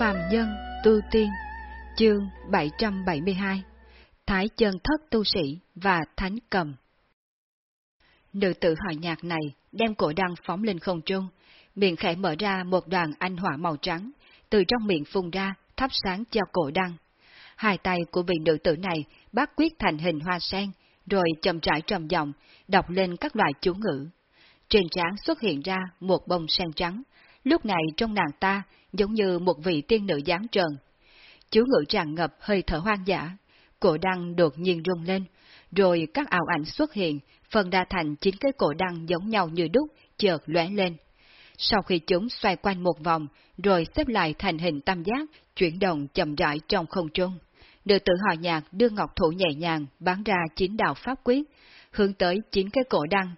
Phàm Nhân Tu Tiên Chương 772 Thái chân thất tu sĩ và thánh cầm Nữ tử hỏi nhạc này đem cổ đăng phóng lên không trung, miệng khẽ mở ra một đoàn anh hỏa màu trắng, từ trong miệng phun ra, thắp sáng cho cổ đăng. Hai tay của vị nữ tử này bác quyết thành hình hoa sen, rồi chậm rãi trầm giọng, đọc lên các loại chú ngữ. Trên trán xuất hiện ra một bông sen trắng, lúc này trong nàng ta giống như một vị tiên nữ dáng trần. Chú ngữ tràn ngập hơi thở hoang dã, cổ đăng đột nhiên rung lên, rồi các ảo ảnh xuất hiện, phần đa thành chín cái cổ đăng giống nhau như đúc, chợt lóe lên. Sau khi chúng xoay quanh một vòng, rồi xếp lại thành hình tam giác, chuyển động chậm rãi trong không trung. Nữ tử họ nhạc đưa ngọc thủ nhẹ nhàng bán ra chín đạo pháp quyết, hướng tới chín cái cổ đăng.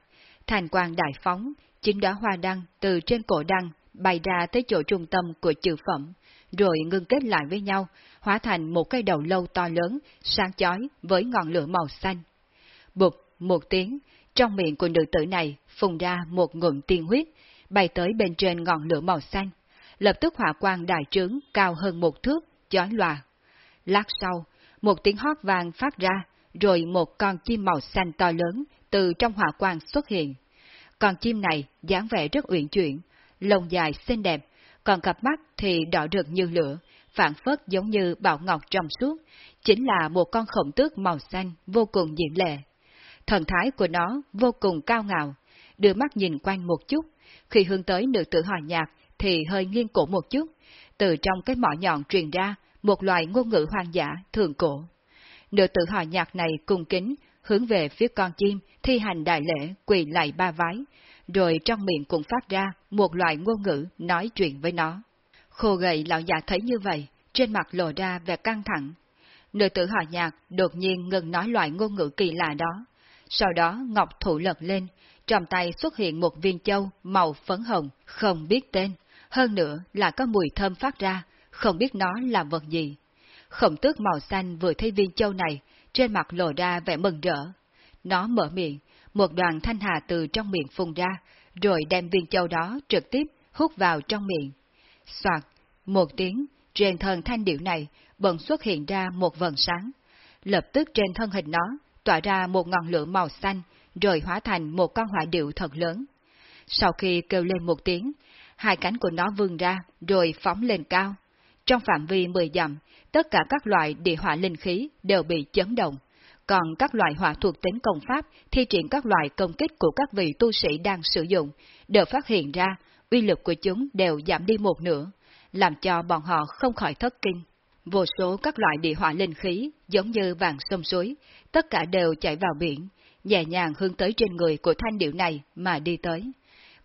Thành quang đại phóng, chín đóa hoa đăng từ trên cổ đăng bay ra tới chỗ trung tâm của chữ phẩm, rồi ngưng kết lại với nhau, hóa thành một cây đầu lâu to lớn, sáng chói với ngọn lửa màu xanh. Bụt, một tiếng, trong miệng của nữ tử này phùng ra một ngụm tiên huyết, bay tới bên trên ngọn lửa màu xanh. Lập tức hỏa quang đại trướng cao hơn một thước, chói lòa. Lát sau, một tiếng hót vàng phát ra, rồi một con chim màu xanh to lớn từ trong hỏa quang xuất hiện. Con chim này dáng vẻ rất uyển chuyển, lông dài xinh đẹp, còn cặp mắt thì đỏ rực như lửa, phản phất giống như bảo ngọc trong suốt, chính là một con khổng tước màu xanh vô cùng diễm lệ. Thần thái của nó vô cùng cao ngạo, đưa mắt nhìn quanh một chút, khi hướng tới nữ tử hòa nhạc thì hơi nghiêng cổ một chút, từ trong cái mỏ nhọn truyền ra một loại ngôn ngữ hoang dã thường cổ. Nữ tử hòa nhạc này cung kính, hướng về phía con chim, thi hành đại lễ, quỳ lại ba vái, rồi trong miệng cũng phát ra một loại ngôn ngữ nói chuyện với nó. Khô gầy lão già thấy như vậy, trên mặt lộ ra vẻ căng thẳng. Nữ tử hòa nhạc đột nhiên ngừng nói loại ngôn ngữ kỳ lạ đó. Sau đó ngọc thủ lật lên, trong tay xuất hiện một viên châu màu phấn hồng, không biết tên, hơn nữa là có mùi thơm phát ra, không biết nó là vật gì. Khổng tước màu xanh vừa thấy viên châu này, trên mặt lộ ra vẻ mừng rỡ. Nó mở miệng, một đoàn thanh hà từ trong miệng phun ra, rồi đem viên châu đó trực tiếp hút vào trong miệng. Soạt, một tiếng, trên thân thanh điệu này bỗng xuất hiện ra một vần sáng. Lập tức trên thân hình nó tỏa ra một ngọn lửa màu xanh, rồi hóa thành một con hỏa điệu thật lớn. Sau khi kêu lên một tiếng, hai cánh của nó vươn ra, rồi phóng lên cao. Trong phạm vi 10 dặm, tất cả các loại địa hỏa linh khí đều bị chấn động, còn các loại hỏa thuộc tính công pháp thi triển các loại công kích của các vị tu sĩ đang sử dụng, đều phát hiện ra uy lực của chúng đều giảm đi một nửa, làm cho bọn họ không khỏi thất kinh. Vô số các loại địa hỏa linh khí, giống như vàng sông suối, tất cả đều chạy vào biển, nhẹ nhàng hướng tới trên người của thanh điệu này mà đi tới.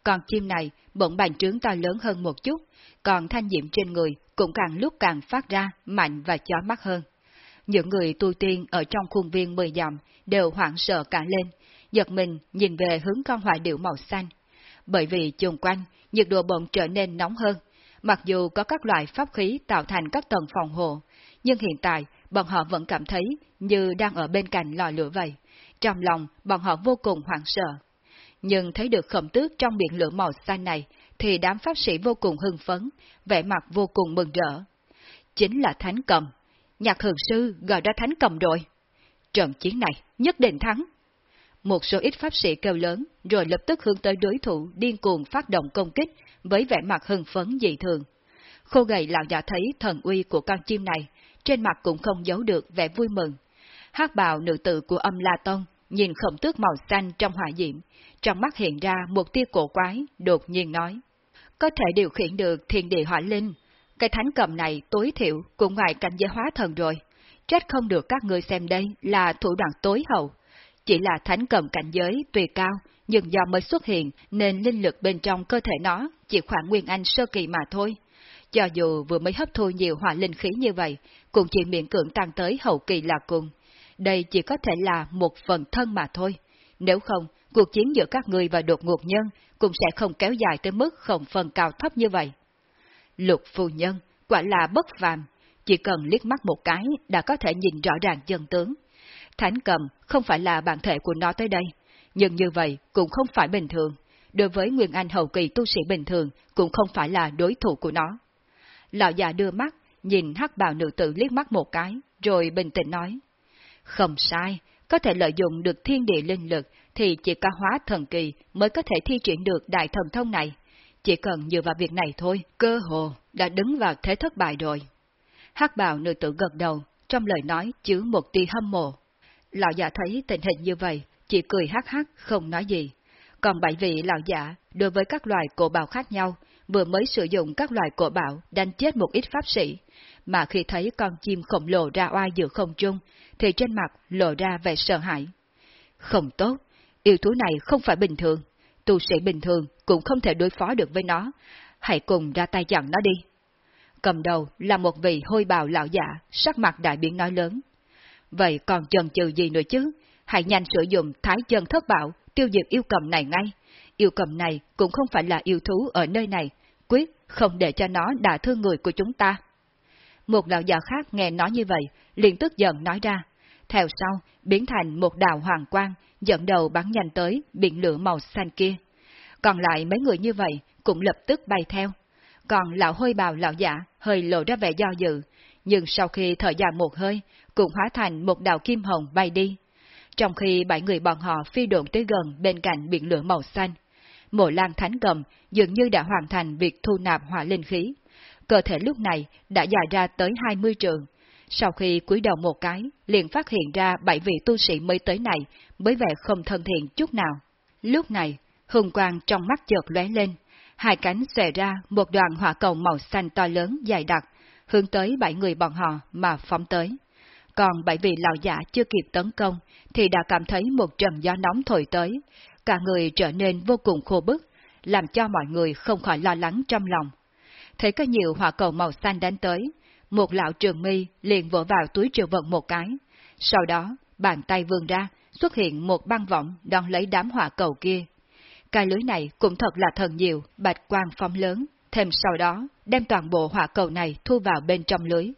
Còn chim này bỗng bàn trướng to lớn hơn một chút, còn thanh diệm trên người cũng càng lúc càng phát ra mạnh và chói mắt hơn. Những người tu tiên ở trong khuôn viên mười dặm đều hoảng sợ cả lên, giật mình nhìn về hướng con hỏa điệu màu xanh. Bởi vì chung quanh, nhiệt độ bỗng trở nên nóng hơn, mặc dù có các loại pháp khí tạo thành các tầng phòng hộ, nhưng hiện tại bọn họ vẫn cảm thấy như đang ở bên cạnh lò lửa vậy. Trong lòng, bọn họ vô cùng hoảng sợ. Nhưng thấy được khổng tước trong biển lửa màu xanh này, thì đám pháp sĩ vô cùng hưng phấn, vẻ mặt vô cùng mừng rỡ. Chính là Thánh Cầm. Nhạc thường sư gọi ra Thánh Cầm rồi. Trận chiến này nhất định thắng. Một số ít pháp sĩ kêu lớn, rồi lập tức hướng tới đối thủ điên cuồng phát động công kích với vẻ mặt hưng phấn dị thường. Khô gầy lão già thấy thần uy của con chim này, trên mặt cũng không giấu được vẻ vui mừng. Hát bào nữ tử của âm La Tông nhìn khổng tước màu xanh trong hỏa diễm, trong mắt hiện ra một tia cổ quái, đột nhiên nói. Có thể điều khiển được thiên địa hỏa linh, cái thánh cầm này tối thiểu cũng ngoài cảnh giới hóa thần rồi. Trách không được các người xem đây là thủ đoạn tối hậu. Chỉ là thánh cầm cảnh giới tùy cao, nhưng do mới xuất hiện nên linh lực bên trong cơ thể nó chỉ khoảng nguyên anh sơ kỳ mà thôi. Cho dù vừa mới hấp thu nhiều hỏa linh khí như vậy, cũng chỉ miễn cưỡng tăng tới hậu kỳ là cùng. Đây chỉ có thể là một phần thân mà thôi. Nếu không, cuộc chiến giữa các người và đột ngột nhân cũng sẽ không kéo dài tới mức không phần cao thấp như vậy. Lục phu nhân, quả là bất phàm, chỉ cần liếc mắt một cái đã có thể nhìn rõ ràng chân tướng. Thánh cầm không phải là bản thể của nó tới đây, nhưng như vậy cũng không phải bình thường. Đối với Nguyên Anh hậu kỳ tu sĩ bình thường cũng không phải là đối thủ của nó. lão già đưa mắt, nhìn hắc bào nữ tử liếc mắt một cái, rồi bình tĩnh nói. Không sai, có thể lợi dụng được thiên địa linh lực thì chỉ có hóa thần kỳ mới có thể thi triển được đại thần thông này. Chỉ cần dựa vào việc này thôi, cơ hồ đã đứng vào thế thất bại rồi. hắc bào nữ tử gật đầu, trong lời nói chứa một tia hâm mộ. Lão giả thấy tình hình như vậy, chỉ cười hắc hắc không nói gì. Còn bảy vị lão giả, đối với các loài cổ bào khác nhau, vừa mới sử dụng các loài cổ bảo đánh chết một ít pháp sĩ, mà khi thấy con chim khổng lồ ra oai giữa không trung, thì trên mặt lộ ra vẻ sợ hãi. Không tốt, yêu thú này không phải bình thường, tu sĩ bình thường cũng không thể đối phó được với nó, hãy cùng ra tay chặn nó đi. Cầm đầu là một vị hôi bào lão giả, sắc mặt đại biến nói lớn. Vậy còn chần chừ gì nữa chứ? Hãy nhanh sử dụng thái chân thất bảo, tiêu diệt yêu cầm này ngay. Yêu cầm này cũng không phải là yêu thú ở nơi này, quyết không để cho nó đả thương người của chúng ta. Một lão già khác nghe nói như vậy, liền tức giận nói ra. Theo sau, biến thành một đạo hoàng quang, dẫn đầu bắn nhanh tới biển lửa màu xanh kia. Còn lại mấy người như vậy cũng lập tức bay theo. Còn lão hôi bào lão giả hơi lộ ra vẻ do dự, nhưng sau khi thời gian một hơi, cũng hóa thành một đạo kim hồng bay đi. Trong khi bảy người bọn họ phi độn tới gần bên cạnh biển lửa màu xanh, mộ lan thánh cầm dường như đã hoàn thành việc thu nạp hỏa linh khí. Cơ thể lúc này đã dài ra tới 20 trường. Sau khi cúi đầu một cái, liền phát hiện ra bảy vị tu sĩ mới tới này với vẻ không thân thiện chút nào. Lúc này, hùng quang trong mắt chợt lóe lên, hai cánh xòe ra một đoàn hỏa cầu màu xanh to lớn dài đặc, hướng tới bảy người bọn họ mà phóng tới. Còn bảy vị lão giả chưa kịp tấn công, thì đã cảm thấy một trận gió nóng thổi tới, cả người trở nên vô cùng khô bức, làm cho mọi người không khỏi lo lắng trong lòng. Thấy có nhiều hỏa cầu màu xanh đánh tới, một lão trường mi liền vỗ vào túi triệu vận một cái. Sau đó, bàn tay vươn ra, xuất hiện một băng võng đón lấy đám hỏa cầu kia. Cái lưới này cũng thật là thần nhiều, bạch quang phóng lớn, thêm sau đó đem toàn bộ hỏa cầu này thu vào bên trong lưới.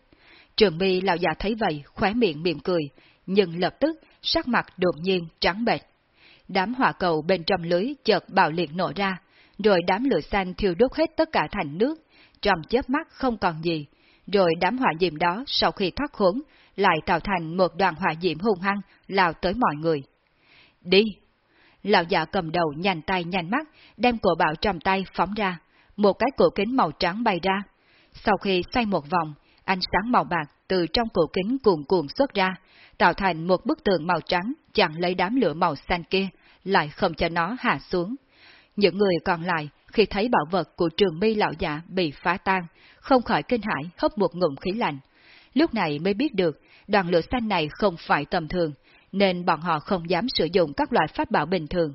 Trường mi lão già thấy vậy, khóe miệng mỉm cười, nhưng lập tức sắc mặt đột nhiên trắng bệch. Đám hỏa cầu bên trong lưới chợt bạo liệt nổ ra, rồi đám lửa xanh thiêu đốt hết tất cả thành nước, trong chớp mắt không còn gì, rồi đám hỏa diệm đó sau khi thoát khốn, lại tạo thành một đoàn hỏa diệm hung hăng lao tới mọi người. Đi! Lão già cầm đầu nhanh tay nhanh mắt, đem cổ bảo trong tay phóng ra, một cái cổ kính màu trắng bay ra. Sau khi xoay một vòng, ánh sáng màu bạc từ trong cổ kính cuồn cuộn xuất ra, tạo thành một bức tường màu trắng chặn lấy đám lửa màu xanh kia, lại không cho nó hạ xuống. Những người còn lại, khi thấy bảo vật của trường mi lão giả bị phá tan, không khỏi kinh hãi hấp một ngụm khí lạnh. Lúc này mới biết được, đoàn lửa xanh này không phải tầm thường, nên bọn họ không dám sử dụng các loại pháp bảo bình thường.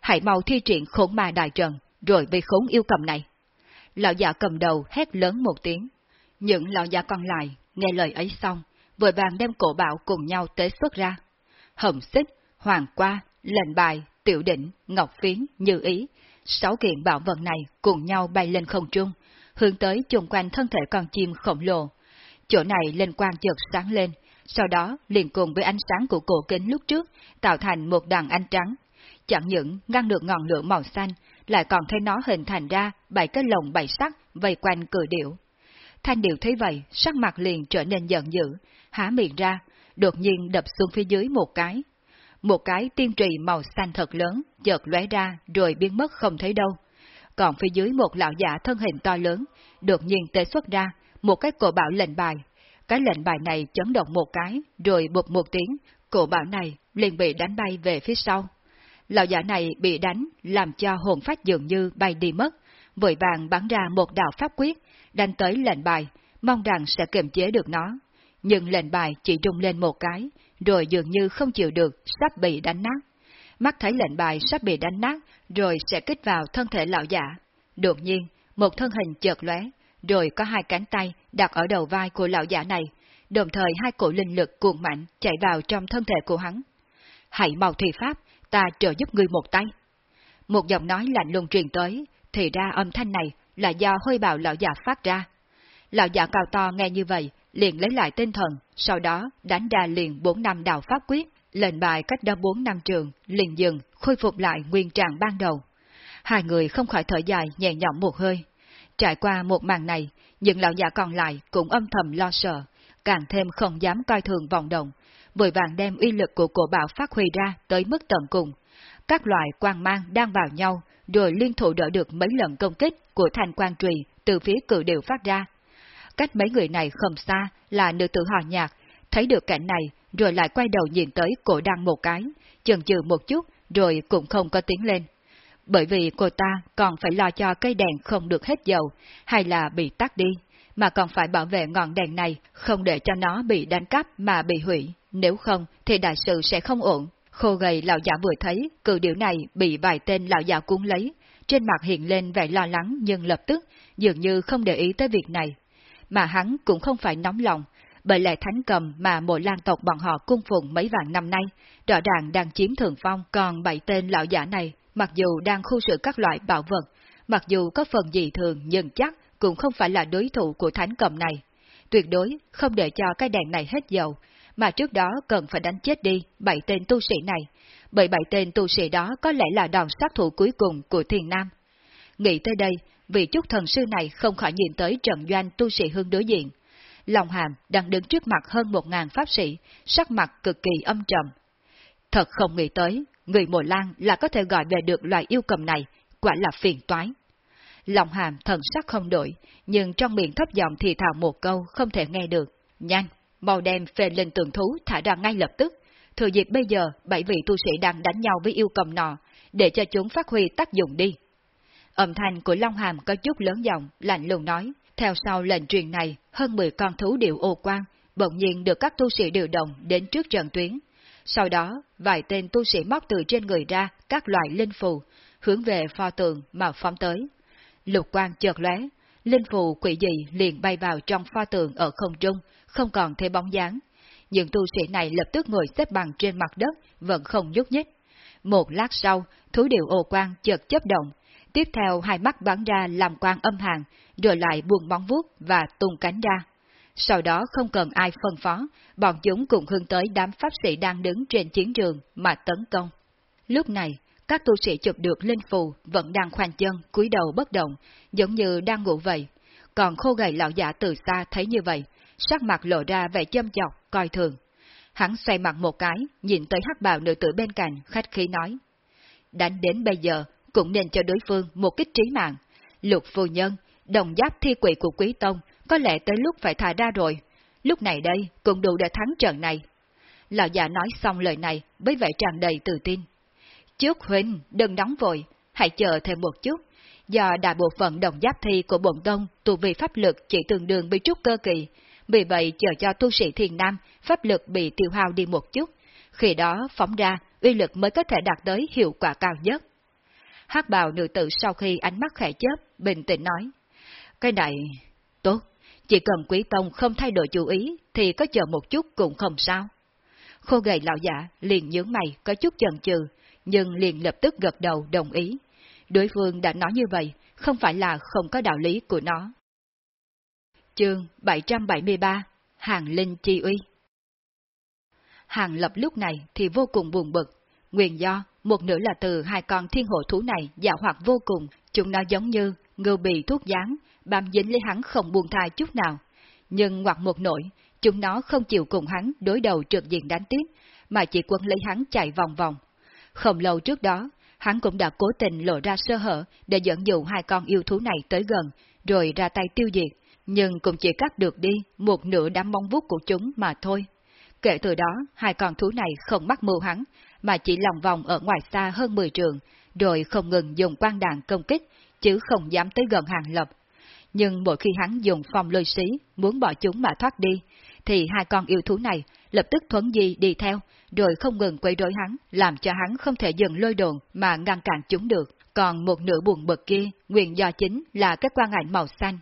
Hãy mau thi triển khốn ma đại trần rồi bị khốn yêu cầm này. Lão già cầm đầu hét lớn một tiếng. Những lão già còn lại, nghe lời ấy xong, vội vàng đem cổ bảo cùng nhau tế xuất ra. Hồng xích, hoàng qua, lệnh bài, tiểu đỉnh, ngọc phiến, như ý, sáu kiện bảo vật này cùng nhau bay lên không trung, hướng tới chung quanh thân thể con chim khổng lồ. Chỗ này lên quang chợt sáng lên, sau đó liền cùng với ánh sáng của cổ kính lúc trước, tạo thành một đàn ánh trắng. Chẳng những ngăn được ngọn lửa màu xanh, lại còn thấy nó hình thành ra bảy cái lồng bảy sắc vây quanh cử điệu. Thanh điệu thấy vậy, sắc mặt liền trở nên giận dữ, há miệng ra, đột nhiên đập xuống phía dưới một cái. Một cái tiên trì màu xanh thật lớn, chợt lóe ra rồi biến mất không thấy đâu. Còn phía dưới một lão giả thân hình to lớn, đột nhiên tế xuất ra, một cái cổ bảo lệnh bài. Cái lệnh bài này chấn động một cái, rồi bụp một tiếng, cổ bảo này liền bị đánh bay về phía sau. Lão giả này bị đánh, làm cho hồn phách dường như bay đi mất, vội vàng bắn ra một đạo pháp quyết, đánh tới lệnh bài, mong rằng sẽ kiềm chế được nó. Nhưng lệnh bài chỉ rung lên một cái, rồi dường như không chịu được, sắp bị đánh nát. Mắt thấy lệnh bài sắp bị đánh nát, rồi sẽ kích vào thân thể lão giả. Đột nhiên, một thân hình chợt lóe, rồi có hai cánh tay đặt ở đầu vai của lão giả này, đồng thời hai cổ linh lực cuồng mạnh chạy vào trong thân thể của hắn. Hãy mau thi pháp, ta trợ giúp ngươi một tay. Một giọng nói lạnh lùng truyền tới, thì ra âm thanh này là do hơi bào lão già phát ra. Lão già cao to nghe như vậy, liền lấy lại tinh thần, sau đó đánh ra liền bốn năm đạo pháp quyết, lệnh bài cách đó bốn năm trường, liền dừng, khôi phục lại nguyên trạng ban đầu. Hai người không khỏi thở dài nhẹ nhõm một hơi. Trải qua một màn này, những lão giả còn lại cũng âm thầm lo sợ, càng thêm không dám coi thường vòng động, vội vàng đem uy lực của cổ bảo phát huy ra tới mức tận cùng. Các loại quang mang đang vào nhau, rồi liên thủ đỡ được mấy lần công kích của thanh quan trùy từ phía cự đều phát ra. Cách mấy người này không xa là nữ tử họ nhạc, thấy được cảnh này rồi lại quay đầu nhìn tới cổ đăng một cái, chần chừ một chút rồi cũng không có tiếng lên. Bởi vì cô ta còn phải lo cho cây đèn không được hết dầu, hay là bị tắt đi, mà còn phải bảo vệ ngọn đèn này không để cho nó bị đánh cắp mà bị hủy, nếu không thì đại sự sẽ không ổn. Khô gầy lão giả vừa thấy cự điểu này bị vài tên lão giả cuốn lấy, trên mặt hiện lên vẻ lo lắng nhưng lập tức dường như không để ý tới việc này. Mà hắn cũng không phải nóng lòng, bởi lẽ thánh cầm mà mộ lan tộc bọn họ cung phụng mấy vạn năm nay, rõ ràng đang chiếm thường phong, còn bảy tên lão giả này, mặc dù đang khu sự các loại bảo vật, mặc dù có phần gì thường nhưng chắc cũng không phải là đối thủ của thánh cầm này. Tuyệt đối không để cho cái đèn này hết dầu, mà trước đó cần phải đánh chết đi bảy tên tu sĩ này, bởi bảy tên tu sĩ đó có lẽ là đòn sát thủ cuối cùng của thiền nam. Nghĩ tới đây, vị trúc thần sư này không khỏi nhìn tới trận doanh tu sĩ hương đối diện. Lòng hàm đang đứng trước mặt hơn một ngàn pháp sĩ, sắc mặt cực kỳ âm trầm. Thật không nghĩ tới, người mồ lan là có thể gọi về được loài yêu cầm này, quả là phiền toái. Lòng hàm thần sắc không đổi, nhưng trong miệng thấp giọng thì thào một câu không thể nghe được. Nhanh, mau đem phê lên tường thú thả ra ngay lập tức. Thừa dịp bây giờ, bảy vị tu sĩ đang đánh nhau với yêu cầm nọ, để cho chúng phát huy tác dụng đi. Âm thanh của Long Hàm có chút lớn giọng, lạnh lùng nói. Theo sau lệnh truyền này, hơn 10 con thú điệu ô quang, bỗng nhiên được các tu sĩ điều động đến trước trận tuyến. Sau đó, vài tên tu sĩ móc từ trên người ra các loại linh phù, hướng về pho tượng mà phóng tới. Lục quang chợt lóe, linh phù quỷ dị liền bay vào trong pho tượng ở không trung, không còn thấy bóng dáng. Những tu sĩ này lập tức ngồi xếp bằng trên mặt đất, vẫn không nhúc nhích. Một lát sau, thú điệu ô quang chợt chấp động, tiếp theo hai mắt bắn ra làm quang âm hàng, rồi lại buông bóng vuốt và tung cánh ra. Sau đó không cần ai phân phó, bọn chúng cùng hướng tới đám pháp sĩ đang đứng trên chiến trường mà tấn công. Lúc này, các tu sĩ chụp được linh phù vẫn đang khoanh chân, cúi đầu bất động, giống như đang ngủ vậy. Còn khô gầy lão giả từ xa thấy như vậy, sắc mặt lộ ra vẻ châm chọc, coi thường. Hắn xoay mặt một cái, nhìn tới hắc bào nữ tử bên cạnh, khách khí nói. Đánh đến bây giờ, cũng nên cho đối phương một kích trí mạng. Lục phu nhân, đồng giáp thi quỷ của quý tông, có lẽ tới lúc phải thả ra rồi. Lúc này đây, cũng đủ để thắng trận này. Lão già nói xong lời này với vẻ tràn đầy tự tin. Trước huynh, đừng nóng vội, hãy chờ thêm một chút. Do đại bộ phận đồng giáp thi của bổn tông tu vì pháp lực chỉ tương đương bị trúc cơ kỳ, vì vậy chờ cho tu sĩ thiền nam pháp lực bị tiêu hao đi một chút, khi đó phóng ra uy lực mới có thể đạt tới hiệu quả cao nhất hắc bào nữ tử sau khi ánh mắt khẽ chớp, bình tĩnh nói. Cái này, tốt, chỉ cần quý tông không thay đổi chủ ý, thì có chờ một chút cũng không sao. Khô gầy lão giả liền nhướng mày có chút chần chừ, nhưng liền lập tức gật đầu đồng ý. Đối phương đã nói như vậy, không phải là không có đạo lý của nó. Chương 773 Hàng Linh Chi Uy Hàng lập lúc này thì vô cùng buồn bực, nguyên do một nửa là từ hai con thiên hộ thú này dạo hoạt vô cùng, chúng nó giống như ngưu bị thuốc gián bám dính lấy hắn không buông thai chút nào. Nhưng hoặc một nỗi, chúng nó không chịu cùng hắn đối đầu trực diện đánh tiếp, mà chỉ quân lấy hắn chạy vòng vòng. Không lâu trước đó, hắn cũng đã cố tình lộ ra sơ hở để dẫn dụ hai con yêu thú này tới gần, rồi ra tay tiêu diệt, nhưng cũng chỉ cắt được đi một nửa đám mong vuốt của chúng mà thôi. Kể từ đó, hai con thú này không mắc mưu hắn, mà chỉ lòng vòng ở ngoài xa hơn 10 trường, rồi không ngừng dùng quan đạn công kích, chứ không dám tới gần hàng lập. Nhưng mỗi khi hắn dùng phong lôi xí, muốn bỏ chúng mà thoát đi, thì hai con yêu thú này lập tức thuấn di đi theo, rồi không ngừng quấy rối hắn, làm cho hắn không thể dừng lôi đồn mà ngăn cản chúng được. Còn một nửa buồn bực kia, nguyện do chính là cái quan ảnh màu xanh.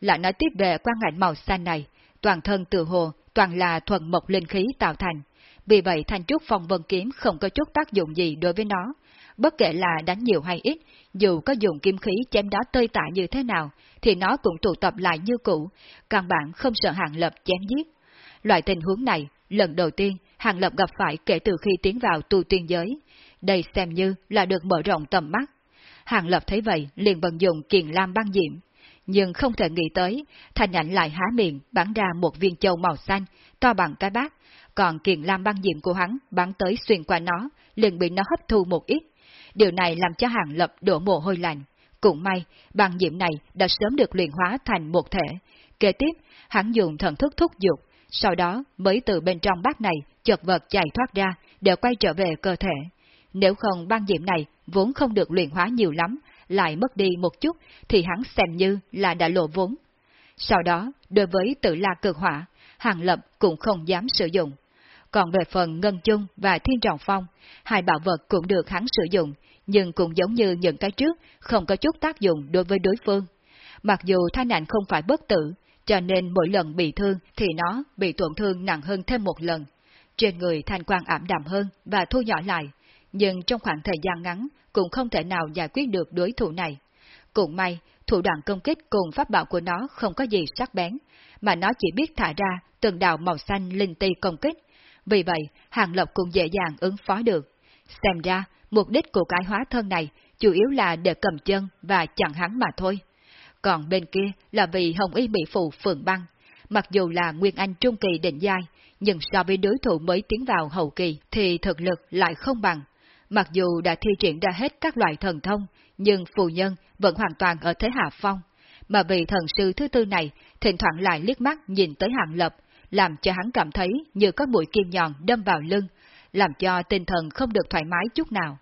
Lại nói tiếp về quan ảnh màu xanh này, toàn thân từ hồ, toàn là thuần mộc linh khí tạo thành, vì vậy thanh trúc phong vân kiếm không có chút tác dụng gì đối với nó. Bất kể là đánh nhiều hay ít, dù có dùng kim khí chém đó tơi tạ như thế nào, thì nó cũng tụ tập lại như cũ, căn bản không sợ hàng lập chém giết. Loại tình huống này, lần đầu tiên, hàng lập gặp phải kể từ khi tiến vào tu tiên giới. Đây xem như là được mở rộng tầm mắt. Hàng lập thấy vậy liền vận dụng kiền lam băng diệm. nhưng không thể nghĩ tới, thành ảnh lại há miệng bắn ra một viên châu màu xanh, to bằng cái bát, còn kiền lam băng diệm của hắn bắn tới xuyên qua nó, liền bị nó hấp thu một ít. Điều này làm cho hàng lập đổ mồ hôi lạnh. Cũng may, băng diệm này đã sớm được luyện hóa thành một thể. Kế tiếp, hắn dùng thần thức thúc giục, sau đó mới từ bên trong bát này chợt vật chạy thoát ra để quay trở về cơ thể. Nếu không băng diệm này vốn không được luyện hóa nhiều lắm, lại mất đi một chút thì hắn xem như là đã lộ vốn. Sau đó, đối với tự la cực hỏa, Hàng Lập cũng không dám sử dụng. Còn về phần Ngân Chung và Thiên Trọng Phong, hai bảo vật cũng được hắn sử dụng, nhưng cũng giống như những cái trước, không có chút tác dụng đối với đối phương. Mặc dù thanh ảnh không phải bất tử, cho nên mỗi lần bị thương thì nó bị tổn thương nặng hơn thêm một lần. Trên người thanh quang ảm đạm hơn và thu nhỏ lại, nhưng trong khoảng thời gian ngắn cũng không thể nào giải quyết được đối thủ này. Cũng may, thủ đoạn công kích cùng pháp bảo của nó không có gì sắc bén, mà nó chỉ biết thả ra từng đạo màu xanh linh ti công kích. Vì vậy, Hàng Lập cũng dễ dàng ứng phó được. Xem ra, mục đích của cái hóa thân này chủ yếu là để cầm chân và chặn hắn mà thôi. Còn bên kia là vì Hồng Y Mỹ Phụ Phượng Băng. Mặc dù là Nguyên Anh Trung Kỳ định giai, nhưng so với đối thủ mới tiến vào hậu kỳ thì thực lực lại không bằng. Mặc dù đã thi triển ra hết các loại thần thông, nhưng phù nhân vẫn hoàn toàn ở thế hạ phong. Mà vị thần sư thứ tư này thỉnh thoảng lại liếc mắt nhìn tới hạng lập, làm cho hắn cảm thấy như có mũi kim nhọn đâm vào lưng, làm cho tinh thần không được thoải mái chút nào.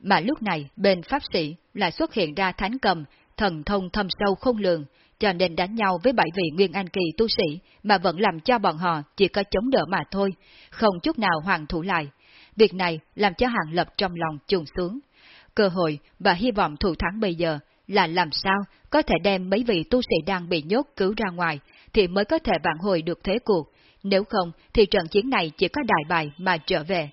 Mà lúc này bên pháp sĩ lại xuất hiện ra thánh cầm, thần thông thâm sâu không lường, cho nên đánh nhau với bảy vị nguyên anh kỳ tu sĩ mà vẫn làm cho bọn họ chỉ có chống đỡ mà thôi, không chút nào hoàn thủ lại. Việc này làm cho Hàng Lập trong lòng trùng xuống. Cơ hội và hy vọng thủ thắng bây giờ là làm sao có thể đem mấy vị tu sĩ đang bị nhốt cứu ra ngoài, thì mới có thể vạn hồi được thế cuộc. Nếu không, thì trận chiến này chỉ có đại bài mà trở về.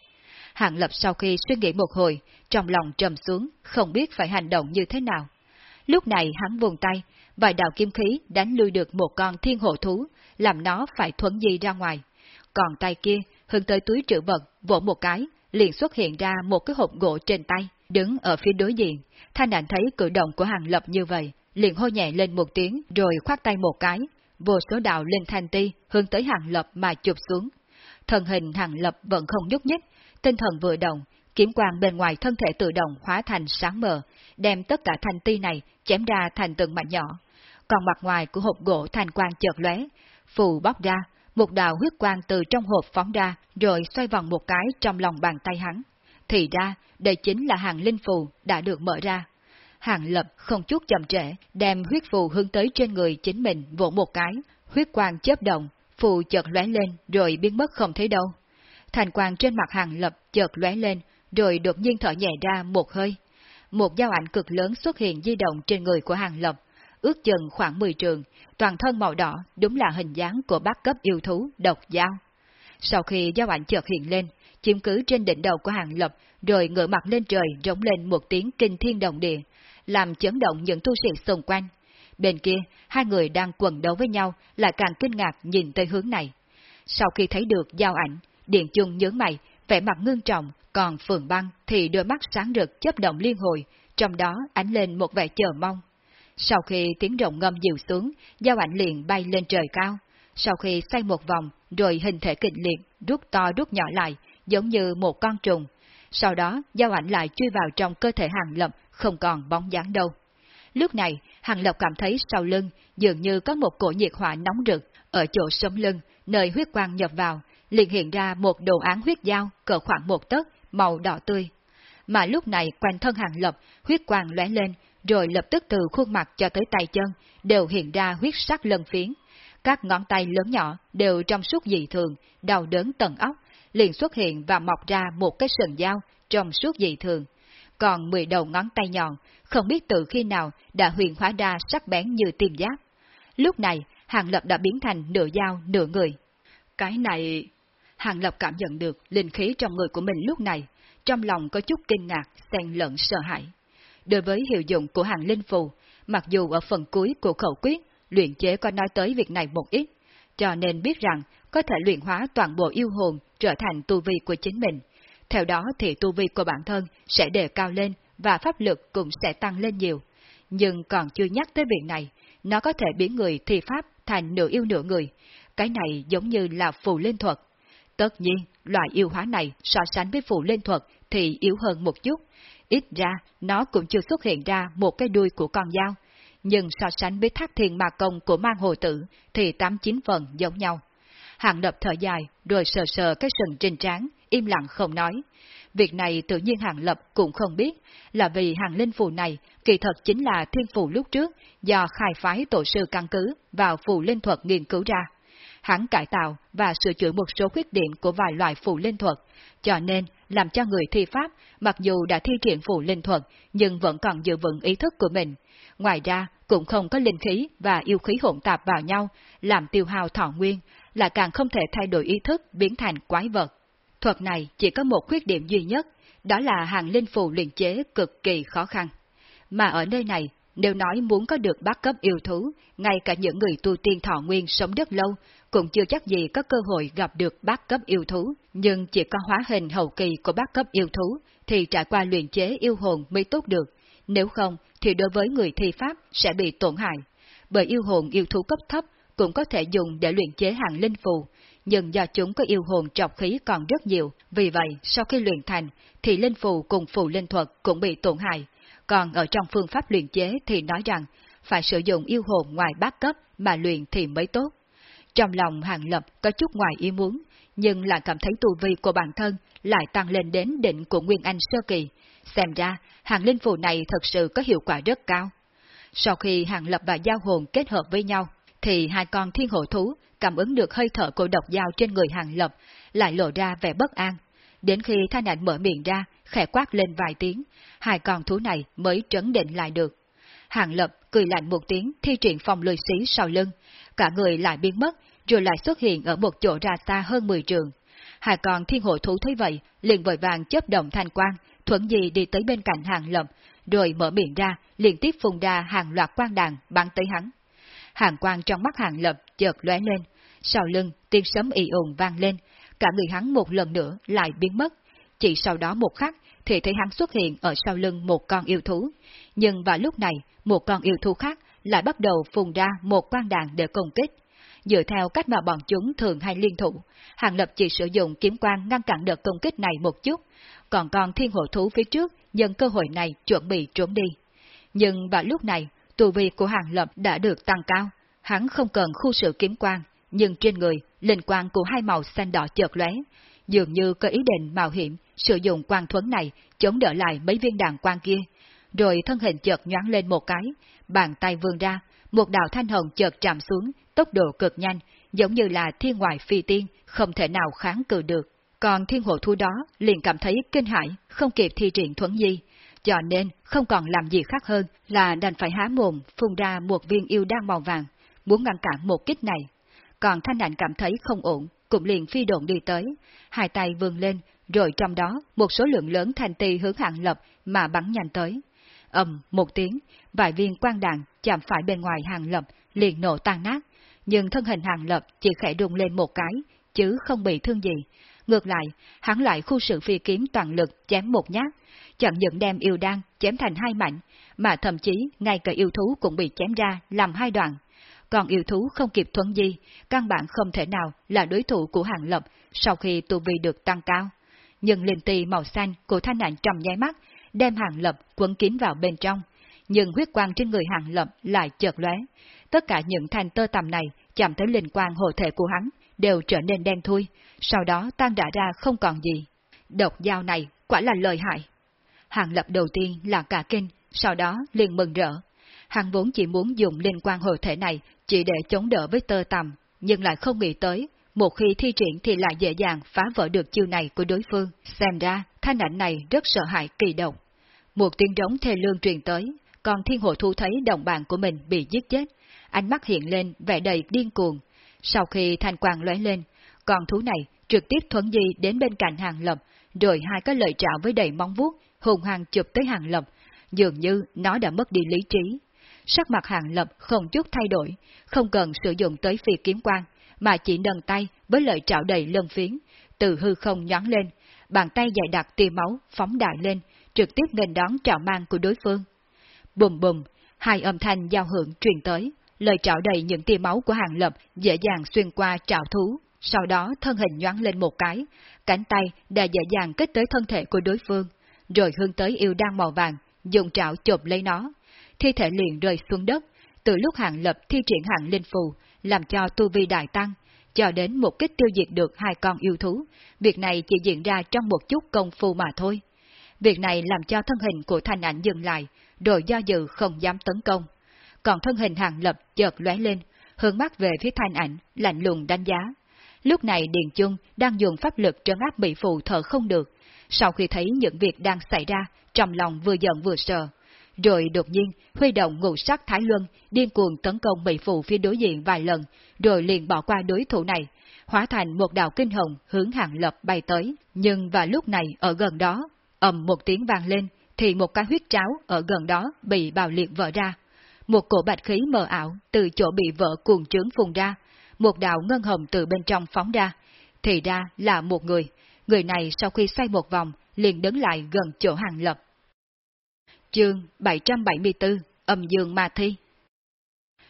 Hạng Lập sau khi suy nghĩ một hồi, trong lòng trầm xuống, không biết phải hành động như thế nào. Lúc này hắn vùng tay, vài đạo kim khí đánh lui được một con thiên hộ thú, làm nó phải thuấn di ra ngoài. Còn tay kia, hướng tới túi trữ vật, vỗ một cái, liền xuất hiện ra một cái hộp gỗ trên tay, đứng ở phía đối diện. Thanh ảnh thấy cử động của hàng lập như vậy, liền hô nhẹ lên một tiếng rồi khoát tay một cái, vô số đạo lên thanh ti hướng tới hàng lập mà chụp xuống. Thần hình hàng lập vẫn không nhúc nhích, tinh thần vừa động, kiếm quang bên ngoài thân thể tự động hóa thành sáng mờ, đem tất cả thanh ti này chém ra thành từng mảnh nhỏ. Còn mặt ngoài của hộp gỗ thành quang chợt lóe, phù bóc ra, một đạo huyết quang từ trong hộp phóng ra, rồi xoay vòng một cái trong lòng bàn tay hắn. Thì ra, đây chính là hàng linh phù đã được mở ra. Hàng lập không chút chậm trễ, đem huyết phù hướng tới trên người chính mình vỗ một cái, huyết quang chớp động, phù chợt lóe lên rồi biến mất không thấy đâu. Thành quang trên mặt hàng lập chợt lóe lên, rồi đột nhiên thở nhẹ ra một hơi. Một dao ảnh cực lớn xuất hiện di động trên người của hàng lập, ước chừng khoảng 10 trường, toàn thân màu đỏ đúng là hình dáng của bác cấp yêu thú độc dao. Sau khi dao ảnh chợt hiện lên, chiếm cứ trên đỉnh đầu của hàng lập, rồi ngửa mặt lên trời rống lên một tiếng kinh thiên động địa, làm chấn động những tu sĩ xung quanh. Bên kia, hai người đang quần đấu với nhau lại càng kinh ngạc nhìn tới hướng này. Sau khi thấy được giao ảnh, Điện Chung nhớ mày, vẻ mặt ngưng trọng, còn Phượng Băng thì đôi mắt sáng rực chớp động liên hồi, trong đó ánh lên một vẻ chờ mong. Sau khi tiếng rộng ngâm dịu xuống, giao ảnh liền bay lên trời cao. Sau khi xoay một vòng, rồi hình thể kịch liệt, rút to rút nhỏ lại, giống như một con trùng. Sau đó, giao ảnh lại chui vào trong cơ thể hàng lập, không còn bóng dáng đâu. Lúc này, hàng lập cảm thấy sau lưng, dường như có một cổ nhiệt hỏa nóng rực, ở chỗ sống lưng, nơi huyết quang nhập vào, liền hiện ra một đồ án huyết dao cỡ khoảng một tấc, màu đỏ tươi. Mà lúc này quanh thân hàng lập, huyết quang lóe lên, rồi lập tức từ khuôn mặt cho tới tay chân, đều hiện ra huyết sắc lân phiến. Các ngón tay lớn nhỏ đều trong suốt dị thường, đau đớn tận óc, liền xuất hiện và mọc ra một cái sừng dao trong suốt dị thường. Còn mười đầu ngón tay nhọn, không biết từ khi nào đã huyền hóa ra sắc bén như tim giáp. Lúc này, Hàng Lập đã biến thành nửa dao nửa người. Cái này... Hàng Lập cảm nhận được linh khí trong người của mình lúc này, trong lòng có chút kinh ngạc, xen lẫn sợ hãi. Đối với hiệu dụng của hàng linh phù, mặc dù ở phần cuối của khẩu quyết, luyện chế có nói tới việc này một ít, cho nên biết rằng có thể luyện hóa toàn bộ yêu hồn trở thành tu vi của chính mình. Theo đó thì tu vi của bản thân sẽ đề cao lên và pháp lực cũng sẽ tăng lên nhiều. Nhưng còn chưa nhắc tới việc này, nó có thể biến người thi pháp thành nửa yêu nửa người. Cái này giống như là phù linh thuật. Tất nhiên, loại yêu hóa này so sánh với phù linh thuật thì yếu hơn một chút. Ít ra, nó cũng chưa xuất hiện ra một cái đuôi của con dao. Nhưng so sánh với thác thiền ma công của mang hồ tử thì tám chín phần giống nhau. Hàng lập thở dài, rồi sờ sờ cái sừng trên trán, im lặng không nói. Việc này tự nhiên Hàng Lập cũng không biết, là vì hàng linh phù này kỳ thật chính là thiên phù lúc trước do khai phái tổ sư căn cứ vào phù linh thuật nghiên cứu ra. Hắn cải tạo và sửa chữa một số khuyết điểm của vài loại phù linh thuật, cho nên làm cho người thi pháp mặc dù đã thi triển phù linh thuật nhưng vẫn còn giữ vững ý thức của mình. Ngoài ra cũng không có linh khí và yêu khí hỗn tạp vào nhau, làm tiêu hao thọ nguyên, là càng không thể thay đổi ý thức biến thành quái vật. Thuật này chỉ có một khuyết điểm duy nhất, đó là hàng linh phù luyện chế cực kỳ khó khăn. Mà ở nơi này, nếu nói muốn có được bát cấp yêu thú, ngay cả những người tu tiên thọ nguyên sống rất lâu, cũng chưa chắc gì có cơ hội gặp được bát cấp yêu thú, nhưng chỉ có hóa hình hậu kỳ của bát cấp yêu thú, thì trải qua luyện chế yêu hồn mới tốt được, nếu không thì đối với người thi pháp sẽ bị tổn hại, bởi yêu hồn yêu thú cấp thấp cũng có thể dùng để luyện chế hàng linh phù, nhưng do chúng có yêu hồn trọc khí còn rất nhiều, vì vậy sau khi luyện thành thì linh phù cùng phù linh thuật cũng bị tổn hại. Còn ở trong phương pháp luyện chế thì nói rằng phải sử dụng yêu hồn ngoài bát cấp mà luyện thì mới tốt. Trong lòng hàng lập có chút ngoài ý muốn, nhưng lại cảm thấy tu vi của bản thân lại tăng lên đến đỉnh của Nguyên Anh Sơ Kỳ. Xem ra, hàng linh phù này thật sự có hiệu quả rất cao. Sau khi hàng lập và giao hồn kết hợp với nhau, thì hai con thiên hộ thú cảm ứng được hơi thở của độc dao trên người hàng lập, lại lộ ra vẻ bất an. Đến khi thanh ảnh mở miệng ra, khẽ quát lên vài tiếng, hai con thú này mới trấn định lại được. Hàng lập cười lạnh một tiếng thi triển phòng lười xí sau lưng, cả người lại biến mất, rồi lại xuất hiện ở một chỗ ra xa hơn 10 trường. Hai con thiên hộ thú thấy vậy, liền vội vàng chấp động thanh quang, thuận gì đi tới bên cạnh hàng lập, rồi mở miệng ra, liên tiếp phun ra hàng loạt quan đàn bắn tới hắn. Hàng quang trong mắt hàng lập chợt lóe lên, sau lưng tiếng sấm ì ồn vang lên, cả người hắn một lần nữa lại biến mất. Chỉ sau đó một khắc thì thấy hắn xuất hiện ở sau lưng một con yêu thú. Nhưng vào lúc này, một con yêu thú khác lại bắt đầu phun ra một quan đạn để công kích. Dựa theo cách mà bọn chúng thường hay liên thủ, Hàng Lập chỉ sử dụng kiếm quang ngăn cản đợt công kích này một chút, còn con thiên hộ thú phía trước nhân cơ hội này chuẩn bị trốn đi. Nhưng vào lúc này, tù vi của Hàng Lập đã được tăng cao, hắn không cần khu sự kiếm quang, nhưng trên người, linh quang của hai màu xanh đỏ chợt lóe, dường như có ý định mạo hiểm sử dụng quang thuấn này chống đỡ lại mấy viên đạn quang kia. Rồi thân hình chợt nhoáng lên một cái, bàn tay vươn ra, một đạo thanh hồng chợt chạm xuống, tốc độ cực nhanh, giống như là thiên ngoại phi tiên, không thể nào kháng cự được. Còn thiên hộ thu đó liền cảm thấy kinh hãi, không kịp thi triển thuấn di, cho nên không còn làm gì khác hơn là đành phải há mồm phun ra một viên yêu đan màu vàng, muốn ngăn cản một kích này. Còn thanh ảnh cảm thấy không ổn, cũng liền phi độn đi tới, hai tay vươn lên, rồi trong đó một số lượng lớn thanh ti hướng hạng lập mà bắn nhanh tới. ầm một tiếng, vài viên quang đạn chạm phải bên ngoài hàng lập, liền nổ tan nát, nhưng thân hình hàng lập chỉ khẽ đùng lên một cái, chứ không bị thương gì. Ngược lại, hắn lại khu sự phi kiếm toàn lực chém một nhát, chẳng những đem yêu đan chém thành hai mảnh, mà thậm chí ngay cả yêu thú cũng bị chém ra làm hai đoạn. Còn yêu thú không kịp thuấn di, căn bản không thể nào là đối thủ của hàng lập sau khi tu vi được tăng cao. Nhưng linh tì màu xanh của thanh ảnh trầm nháy mắt, đem hàng lập quấn kín vào bên trong. Nhưng huyết quang trên người hàng lập lại chợt lóe. Tất cả những thanh tơ tầm này chạm tới linh quang hộ thể của hắn, đều trở nên đen thui, sau đó tan rã ra không còn gì. Độc dao này quả là lợi hại. Hàng lập đầu tiên là cả kinh, sau đó liền mừng rỡ. Hàng vốn chỉ muốn dùng linh quan hộ thể này chỉ để chống đỡ với tơ tầm, nhưng lại không nghĩ tới, một khi thi triển thì lại dễ dàng phá vỡ được chiêu này của đối phương. Xem ra, thanh ảnh này rất sợ hãi kỳ độc. Một tiếng rống thê lương truyền tới, còn thiên hộ thu thấy đồng bạn của mình bị giết chết, ánh mắt hiện lên vẻ đầy điên cuồng. Sau khi thanh quang lóe lên, con thú này trực tiếp thuấn di đến bên cạnh hàng lập, rồi hai cái lợi trạo với đầy móng vuốt, hùng hăng chụp tới hàng lập, dường như nó đã mất đi lý trí. Sắc mặt hàng lập không chút thay đổi, không cần sử dụng tới phi kiếm quang, mà chỉ nâng tay với lợi trạo đầy lân phiến, từ hư không nhón lên, bàn tay dày đặc tia máu phóng đại lên, trực tiếp nghênh đón trạo mang của đối phương. Bùm bùm, hai âm thanh giao hưởng truyền tới, lời trảo đầy những tia máu của hàng lập dễ dàng xuyên qua trảo thú, sau đó thân hình nhoáng lên một cái, cánh tay đã dễ dàng kết tới thân thể của đối phương, rồi hướng tới yêu đan màu vàng, dùng trảo chộp lấy nó. Thi thể liền rơi xuống đất, từ lúc hàng lập thi triển hạng linh phù, làm cho tu vi đại tăng, cho đến một kích tiêu diệt được hai con yêu thú, việc này chỉ diễn ra trong một chút công phu mà thôi. Việc này làm cho thân hình của thanh ảnh dừng lại, rồi do dự không dám tấn công. Còn thân hình hàng lập chợt lóe lên, hướng mắt về phía thanh ảnh, lạnh lùng đánh giá. Lúc này Điền Chung đang dùng pháp lực trấn áp bị phụ thở không được. Sau khi thấy những việc đang xảy ra, trong lòng vừa giận vừa sợ. Rồi đột nhiên, huy động ngũ sắc Thái Luân, điên cuồng tấn công Mỹ phụ phía đối diện vài lần, rồi liền bỏ qua đối thủ này, hóa thành một đạo kinh hồng hướng hàng lập bay tới. Nhưng vào lúc này ở gần đó, ầm một tiếng vang lên, thì một cái huyết tráo ở gần đó bị bào liệt vỡ ra. Một cổ bạch khí mờ ảo từ chỗ bị vỡ cuồng trướng phun ra, một đạo ngân hồng từ bên trong phóng ra. Thì ra là một người, người này sau khi xoay một vòng, liền đứng lại gần chỗ hàng lập. Chương 774 Âm Dương Ma Thi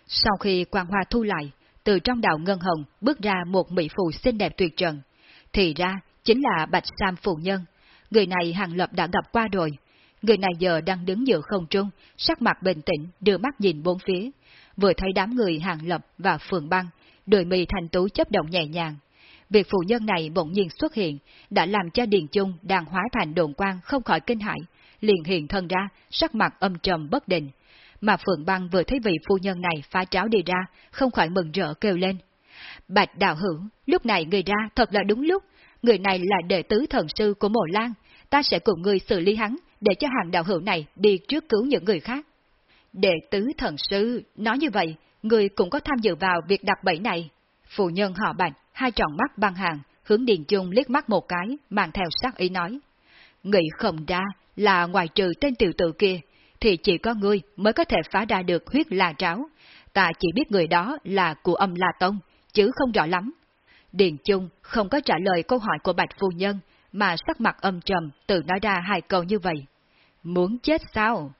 Sau khi quang hoa thu lại, từ trong đạo ngân hồng bước ra một mỹ phụ xinh đẹp tuyệt trần. Thì ra, chính là Bạch Sam Phụ Nhân. Người này hàng lập đã gặp qua rồi. Người này giờ đang đứng giữa không trung, sắc mặt bình tĩnh, đưa mắt nhìn bốn phía. Vừa thấy đám người hàng lập và phường băng, đôi mì thành tú chấp động nhẹ nhàng. Việc phụ nhân này bỗng nhiên xuất hiện, đã làm cho Điền Trung đang hóa thành đồn quan không khỏi kinh hãi, liền hiện thân ra, sắc mặt âm trầm bất định. Mà Phượng Băng vừa thấy vị phu nhân này phá tráo đi ra, không khỏi mừng rỡ kêu lên. Bạch đạo hữu, lúc này người ra thật là đúng lúc, người này là đệ tứ thần sư của Mộ Lan, ta sẽ cùng người xử lý hắn, để cho hàng đạo hữu này đi trước cứu những người khác. Đệ tứ thần sư, nói như vậy, người cũng có tham dự vào việc đặt bẫy này. Phụ nhân họ bạch, hai tròn mắt băng hàng, hướng Điền Trung liếc mắt một cái, mang theo sắc ý nói. Nghĩ không ra là ngoài trừ tên tiểu tử kia, thì chỉ có ngươi mới có thể phá ra được huyết la tráo. Ta chỉ biết người đó là của âm La Tông, chứ không rõ lắm. Điền Trung không có trả lời câu hỏi của Bạch Phu Nhân, mà sắc mặt âm trầm tự nói ra hai câu như vậy. Muốn chết sao?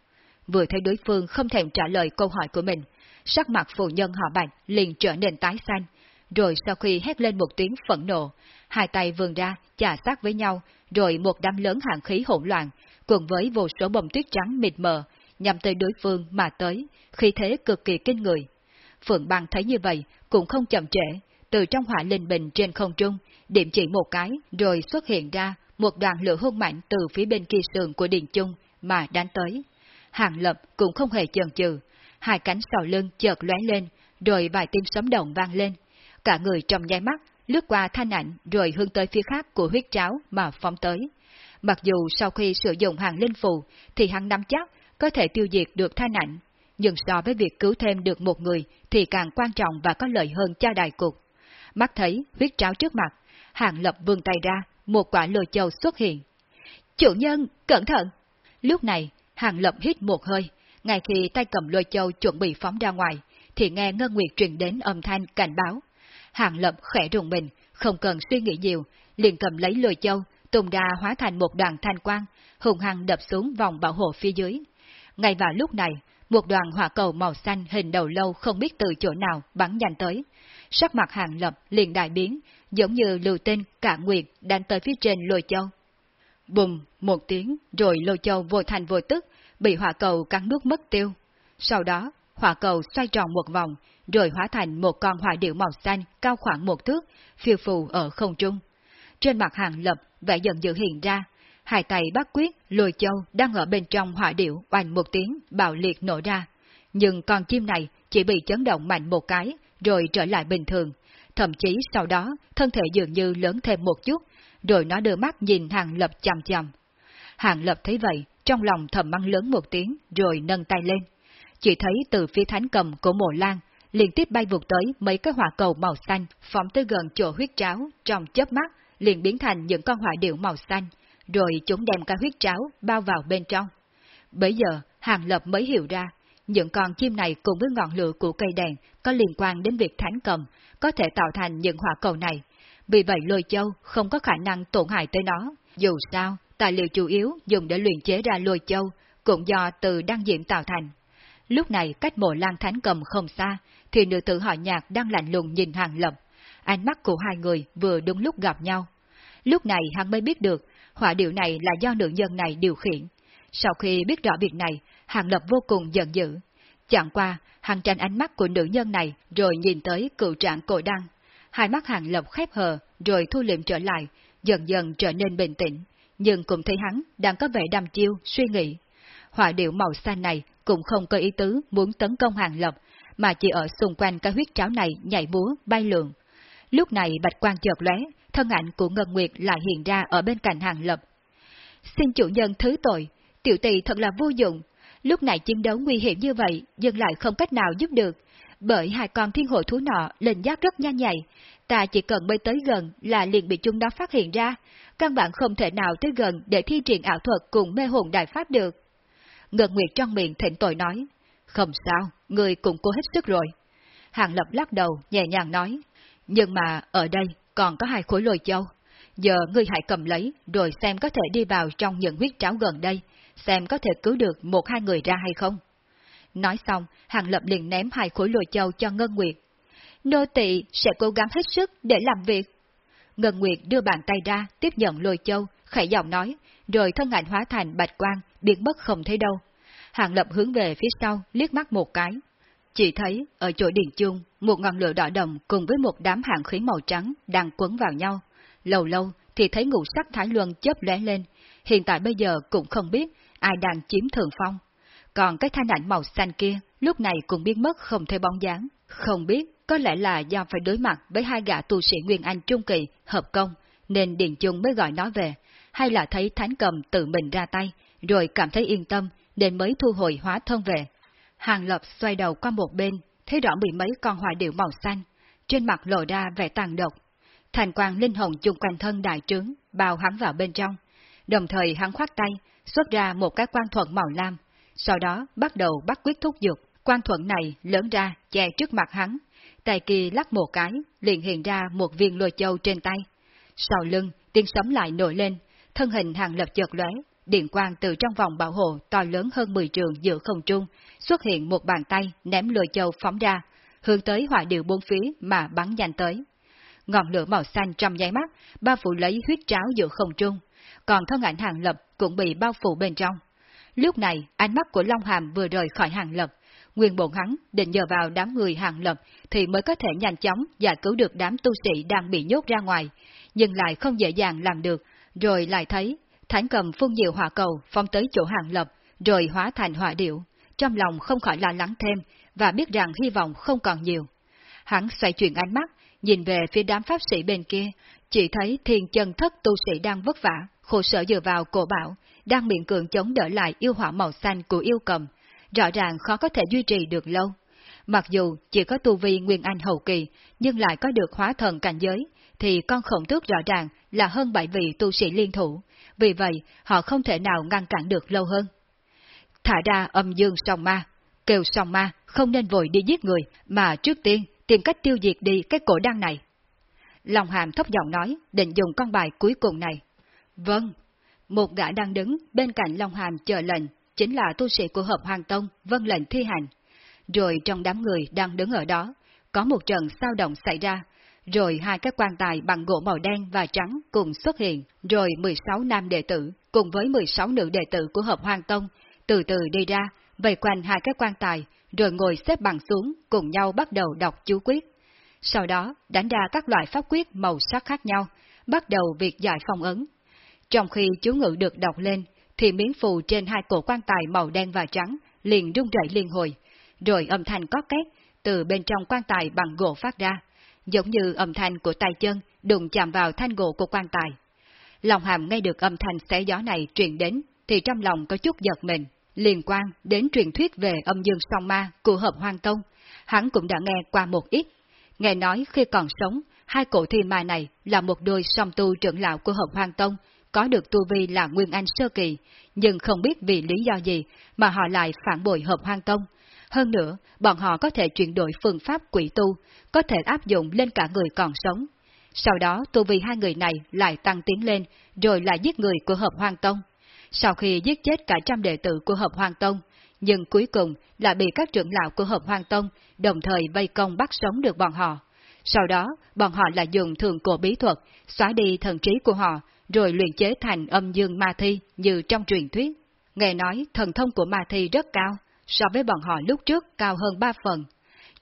Vừa thấy đối phương không thèm trả lời câu hỏi của mình, sắc mặt phụ nhân họ Bạch liền trở nên tái xanh, rồi sau khi hét lên một tiếng phẫn nộ, hai tay vươn ra, chà sát với nhau, rồi một đám lớn hàng khí hỗn loạn, cùng với vô số bông tuyết trắng mịt mờ, nhằm tới đối phương mà tới, khi thế cực kỳ kinh người. Phượng Bang thấy như vậy, cũng không chậm trễ, từ trong hỏa linh bình trên không trung, điểm chỉ một cái, rồi xuất hiện ra một đoàn lửa hung mạnh từ phía bên kia sườn của Điền Trung mà đánh tới. Hàng lập cũng không hề chần chừ, hai cánh sau lưng chợt lóe lên, rồi vài tiếng sấm động vang lên. Cả người trong nháy mắt, lướt qua thanh ảnh rồi hướng tới phía khác của huyết tráo mà phóng tới. Mặc dù sau khi sử dụng hàng linh phù, thì hắn nắm chắc có thể tiêu diệt được thanh ảnh, nhưng so với việc cứu thêm được một người thì càng quan trọng và có lợi hơn cho đại cục. Mắt thấy huyết tráo trước mặt, hàng lập vươn tay ra, một quả lôi châu xuất hiện. Chủ nhân, cẩn thận! Lúc này, hàng lập hít một hơi, ngay khi tay cầm lôi châu chuẩn bị phóng ra ngoài, thì nghe Ngân Nguyệt truyền đến âm thanh cảnh báo. Hàng lập khẽ rùng mình, không cần suy nghĩ nhiều, liền cầm lấy lôi châu, tung ra hóa thành một đoàn thanh quang, hùng hăng đập xuống vòng bảo hộ phía dưới. Ngay vào lúc này, một đoàn hỏa cầu màu xanh hình đầu lâu không biết từ chỗ nào bắn nhanh tới. Sắc mặt hàng lập liền đại biến, giống như lưu tinh cả nguyệt đánh tới phía trên lôi châu. Bùm, một tiếng, rồi lôi châu vô thành vô tức, bị hỏa cầu cắn nuốt mất tiêu. Sau đó, hỏa cầu xoay tròn một vòng, rồi hóa thành một con hỏa điệu màu xanh cao khoảng một thước, phiêu phù ở không trung. Trên mặt hàng lập, vẻ giận dữ hiện ra, hai tay bắt quyết, lùi châu đang ở bên trong hỏa điệu oanh một tiếng, bạo liệt nổ ra. Nhưng con chim này chỉ bị chấn động mạnh một cái, rồi trở lại bình thường. Thậm chí sau đó, thân thể dường như lớn thêm một chút, rồi nó đưa mắt nhìn hàng lập chằm chằm. Hàng lập thấy vậy, trong lòng thầm mắng lớn một tiếng, rồi nâng tay lên. Chỉ thấy từ phía thánh cầm của mộ lan, liên tiếp bay vụt tới mấy cái hỏa cầu màu xanh, phóng tới gần chỗ huyết tráo, trong chớp mắt, liền biến thành những con hỏa điệu màu xanh, rồi chúng đem cả huyết tráo bao vào bên trong. Bây giờ, Hàng Lập mới hiểu ra, những con chim này cùng với ngọn lửa của cây đèn có liên quan đến việc thánh cầm, có thể tạo thành những hỏa cầu này. Vì vậy lôi châu không có khả năng tổn hại tới nó. Dù sao, tài liệu chủ yếu dùng để luyện chế ra lôi châu cũng do từ đăng diệm tạo thành. Lúc này cách mộ lan thánh cầm không xa, thì nữ tử họ nhạc đang lạnh lùng nhìn hàng lập. Ánh mắt của hai người vừa đúng lúc gặp nhau. Lúc này hắn mới biết được, hỏa điệu này là do nữ nhân này điều khiển. Sau khi biết rõ việc này, hàng lập vô cùng giận dữ. Chẳng qua, hắn tranh ánh mắt của nữ nhân này rồi nhìn tới cựu trạng cổ đăng. Hai mắt hàng lập khép hờ rồi thu liệm trở lại, dần dần trở nên bình tĩnh. Nhưng cũng thấy hắn đang có vẻ đăm chiêu, suy nghĩ. Hỏa điệu màu xanh này cũng không có ý tứ muốn tấn công hàng lập, mà chỉ ở xung quanh cái huyết tráo này nhảy múa, bay lượn. Lúc này bạch quang chợt lóe, thân ảnh của Ngân Nguyệt lại hiện ra ở bên cạnh hàng lập. Xin chủ nhân thứ tội, tiểu tỷ thật là vô dụng. Lúc này chiến đấu nguy hiểm như vậy, nhưng lại không cách nào giúp được. Bởi hai con thiên hộ thú nọ lên giác rất nhanh nhạy, ta chỉ cần bay tới gần là liền bị chúng đó phát hiện ra, căn bản không thể nào tới gần để thi triển ảo thuật cùng mê hồn đại pháp được. Ngân Nguyệt trong miệng thịnh tội nói, không sao, người cũng cố hết sức rồi. Hàng Lập lắc đầu, nhẹ nhàng nói, nhưng mà ở đây còn có hai khối lôi châu. Giờ ngươi hãy cầm lấy, rồi xem có thể đi vào trong những huyết tráo gần đây, xem có thể cứu được một hai người ra hay không. Nói xong, Hàng Lập liền ném hai khối lôi châu cho Ngân Nguyệt. Nô tỳ sẽ cố gắng hết sức để làm việc. Ngân Nguyệt đưa bàn tay ra, tiếp nhận lôi châu, khẽ giọng nói, rồi thân ảnh hóa thành bạch quang, biến mất không thấy đâu. Hàng Lập hướng về phía sau, liếc mắt một cái. Chỉ thấy, ở chỗ điện chung, một ngọn lửa đỏ đồng cùng với một đám hàng khí màu trắng đang quấn vào nhau. Lâu lâu thì thấy ngũ sắc thái luân chớp lóe lên, hiện tại bây giờ cũng không biết ai đang chiếm thượng phong. Còn cái thanh ảnh màu xanh kia, lúc này cũng biến mất không thấy bóng dáng. Không biết, có lẽ là do phải đối mặt với hai gã tu sĩ Nguyên Anh Trung Kỳ, hợp công, nên Điện Trung mới gọi nó về, hay là thấy Thánh Cầm tự mình ra tay, rồi cảm thấy yên tâm, đến mới thu hồi hóa thân về. Hàng Lập xoay đầu qua một bên, thấy rõ bị mấy con hỏa điệu màu xanh, trên mặt lộ ra vẻ tàn độc. Thành quang linh hồn chung quanh thân đại trướng, bao hắn vào bên trong. Đồng thời hắn khoát tay, xuất ra một cái quan thuận màu lam, sau đó bắt đầu bắt quyết thúc giục. Quan thuận này lớn ra, che trước mặt hắn. Tay kia lắc một cái, liền hiện ra một viên lôi châu trên tay. Sau lưng, tiếng sấm lại nổi lên, thân hình hàng lập chợt lóe, điện quang từ trong vòng bảo hộ to lớn hơn 10 trường giữa không trung, xuất hiện một bàn tay ném lôi châu phóng ra, hướng tới hỏa điệu bốn phía mà bắn nhanh tới. Ngọn lửa màu xanh trong nháy mắt, bao phủ lấy huyết tráo giữa không trung, còn thân ảnh hàng lập cũng bị bao phủ bên trong. Lúc này, ánh mắt của Long Hàm vừa rời khỏi hàng lập, nguyên bổn hắn định nhờ vào đám người hàng lập thì mới có thể nhanh chóng giải cứu được đám tu sĩ đang bị nhốt ra ngoài, nhưng lại không dễ dàng làm được, rồi lại thấy Thánh cầm phun nhiều hỏa cầu phong tới chỗ hàng lập, rồi hóa thành hỏa điệu, trong lòng không khỏi lo lắng thêm, và biết rằng hy vọng không còn nhiều. Hắn xoay chuyển ánh mắt, nhìn về phía đám pháp sĩ bên kia, chỉ thấy thiền chân thất tu sĩ đang vất vả, khổ sở dựa vào cổ bảo, đang miệng cường chống đỡ lại yêu hỏa màu xanh của yêu cầm, rõ ràng khó có thể duy trì được lâu. Mặc dù chỉ có tu vi Nguyên Anh hậu kỳ, nhưng lại có được hóa thần cảnh giới, thì con khổng tước rõ ràng là hơn bảy vị tu sĩ liên thủ, vì vậy họ không thể nào ngăn cản được lâu hơn. Thả ra âm dương song ma, kêu song ma không nên vội đi giết người, mà trước tiên tìm cách tiêu diệt đi cái cổ đăng này. Lòng hàm thấp giọng nói, định dùng con bài cuối cùng này. Vâng. Một gã đang đứng bên cạnh Long Hàm chờ lệnh, chính là tu sĩ của Hợp Hoàng Tông, vâng lệnh thi hành. Rồi trong đám người đang đứng ở đó, có một trận sao động xảy ra, rồi hai cái quan tài bằng gỗ màu đen và trắng cùng xuất hiện, rồi 16 nam đệ tử cùng với 16 nữ đệ tử của Hợp Hoang Tông từ từ đi ra, vây quanh hai cái quan tài, rồi ngồi xếp bằng xuống cùng nhau bắt đầu đọc chú quyết. Sau đó đánh ra các loại pháp quyết màu sắc khác nhau, bắt đầu việc giải phong ấn. Trong khi chú ngữ được đọc lên, thì miếng phù trên hai cổ quan tài màu đen và trắng liền rung rẩy liên hồi, rồi âm thanh có két từ bên trong quan tài bằng gỗ phát ra giống như âm thanh của tay chân đụng chạm vào thanh gỗ của quan tài. Lòng hàm nghe được âm thanh xé gió này truyền đến, thì trong lòng có chút giật mình, liên quan đến truyền thuyết về âm dương song ma của hợp hoang tông, hắn cũng đã nghe qua một ít. Nghe nói khi còn sống, hai cổ thi ma này là một đôi song tu trưởng lão của hợp hoang tông, có được tu vi là Nguyên Anh Sơ Kỳ, nhưng không biết vì lý do gì mà họ lại phản bội hợp hoang tông, hơn nữa, bọn họ có thể chuyển đổi phương pháp quỷ tu, có thể áp dụng lên cả người còn sống. Sau đó, tu vi hai người này lại tăng tiến lên, rồi lại giết người của Hợp Hoang Tông. Sau khi giết chết cả trăm đệ tử của Hợp Hoang Tông, nhưng cuối cùng lại bị các trưởng lão của Hợp Hoang Tông đồng thời vây công bắt sống được bọn họ. Sau đó, bọn họ lại dùng thường cổ bí thuật, xóa đi thần trí của họ, rồi luyện chế thành âm dương ma thi như trong truyền thuyết. Nghe nói thần thông của ma thi rất cao, so với bọn họ lúc trước cao hơn ba phần.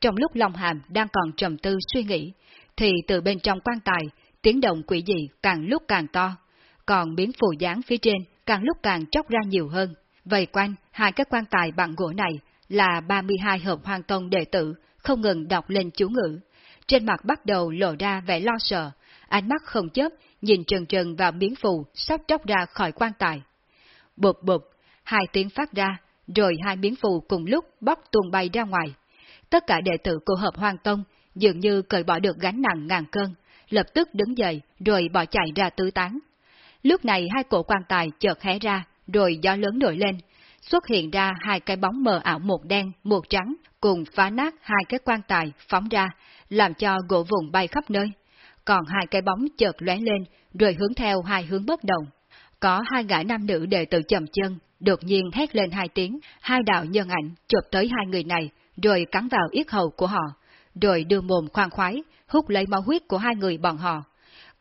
Trong lúc Long Hàm đang còn trầm tư suy nghĩ, thì từ bên trong quan tài, tiếng động quỷ dị càng lúc càng to, còn biến phù dáng phía trên càng lúc càng tróc ra nhiều hơn. Vây quanh hai cái quan tài bằng gỗ này là 32 hợp hoàng tông đệ tử không ngừng đọc lên chú ngữ. Trên mặt bắt đầu lộ ra vẻ lo sợ, ánh mắt không chớp nhìn trần trần vào miếng phù sắp tróc ra khỏi quan tài. Bụp bụp, hai tiếng phát ra, rồi hai miếng phù cùng lúc bóc tuôn bay ra ngoài. Tất cả đệ tử của hợp hoang tông dường như cởi bỏ được gánh nặng ngàn cân, lập tức đứng dậy rồi bỏ chạy ra tứ tán. Lúc này hai cổ quan tài chợt hé ra, rồi gió lớn nổi lên, xuất hiện ra hai cái bóng mờ ảo một đen, một trắng, cùng phá nát hai cái quan tài phóng ra, làm cho gỗ vùng bay khắp nơi. Còn hai cái bóng chợt lóe lên, rồi hướng theo hai hướng bất động. Có hai gã nam nữ đệ tử chậm chân, đột nhiên hét lên hai tiếng, hai đạo nhân ảnh chụp tới hai người này, rồi cắn vào yết hầu của họ, rồi đưa mồm khoan khoái, hút lấy máu huyết của hai người bọn họ.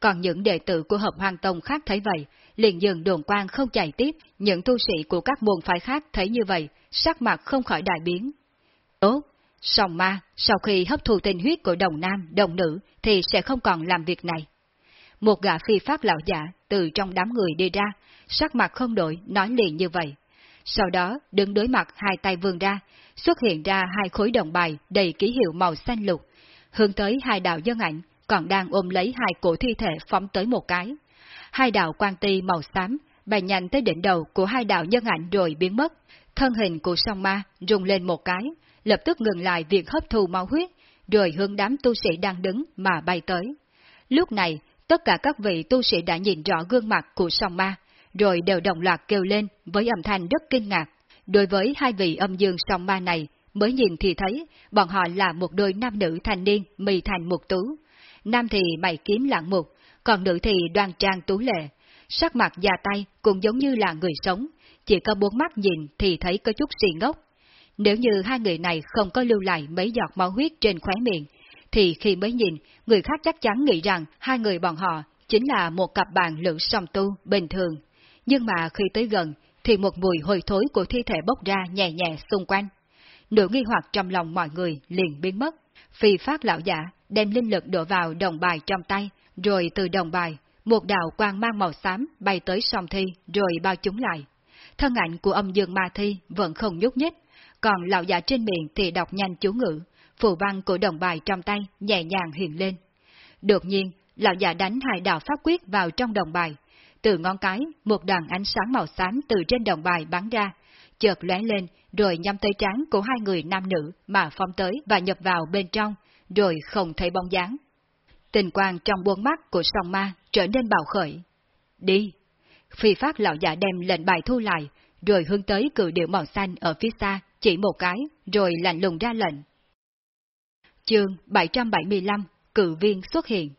Còn những đệ tử của hợp hoang tông khác thấy vậy, liền dừng đồn quan không chạy tiếp, những tu sĩ của các môn phái khác thấy như vậy, sắc mặt không khỏi đại biến. Tốt, sòng ma, sau khi hấp thu tinh huyết của đồng nam, đồng nữ, thì sẽ không còn làm việc này. Một gã phi pháp lão giả từ trong đám người đi ra, sắc mặt không đổi, nói liền như vậy. Sau đó, đứng đối mặt hai tay vươn ra, xuất hiện ra hai khối đồng bài đầy ký hiệu màu xanh lục, hướng tới hai đạo dân ảnh, còn đang ôm lấy hai cổ thi thể phóng tới một cái. Hai đạo quan ti màu xám bay nhanh tới đỉnh đầu của hai đạo nhân ảnh rồi biến mất. Thân hình của song ma rung lên một cái, lập tức ngừng lại việc hấp thu máu huyết, rồi hướng đám tu sĩ đang đứng mà bay tới. Lúc này, tất cả các vị tu sĩ đã nhìn rõ gương mặt của song ma, rồi đều đồng loạt kêu lên với âm thanh rất kinh ngạc. Đối với hai vị âm dương song ma này, mới nhìn thì thấy bọn họ là một đôi nam nữ thanh niên mì thành một tú. Nam thì mày kiếm lạng mục, còn nữ thì đoan trang tú lệ. Sắc mặt da tay cũng giống như là người sống, chỉ có bốn mắt nhìn thì thấy có chút xì ngốc. Nếu như hai người này không có lưu lại mấy giọt máu huyết trên khóe miệng, thì khi mới nhìn, người khác chắc chắn nghĩ rằng hai người bọn họ chính là một cặp bạn lữ song tu bình thường. Nhưng mà khi tới gần, thì một mùi hôi thối của thi thể bốc ra nhẹ nhẹ xung quanh. Nỗi nghi hoặc trong lòng mọi người liền biến mất. Phi phát lão giả đem linh lực đổ vào đồng bài trong tay, rồi từ đồng bài, một đạo quang mang màu xám bay tới song thi rồi bao chúng lại. Thân ảnh của âm dương ma thi vẫn không nhúc nhích, còn lão giả trên miệng thì đọc nhanh chú ngữ, phù văn của đồng bài trong tay nhẹ nhàng hiện lên. Đột nhiên, lão già đánh hai đạo pháp quyết vào trong đồng bài. Từ ngón cái, một đoàn ánh sáng màu xám từ trên đồng bài bắn ra, chợt lóe lên rồi nhắm tới trán của hai người nam nữ mà phong tới và nhập vào bên trong, rồi không thấy bóng dáng. Tình quang trong buông mắt của song ma trở nên bạo khởi. Đi! Phi phát lão giả đem lệnh bài thu lại, rồi hướng tới cự điệu màu xanh ở phía xa, chỉ một cái, rồi lạnh lùng ra lệnh. Chương 775 Cự viên xuất hiện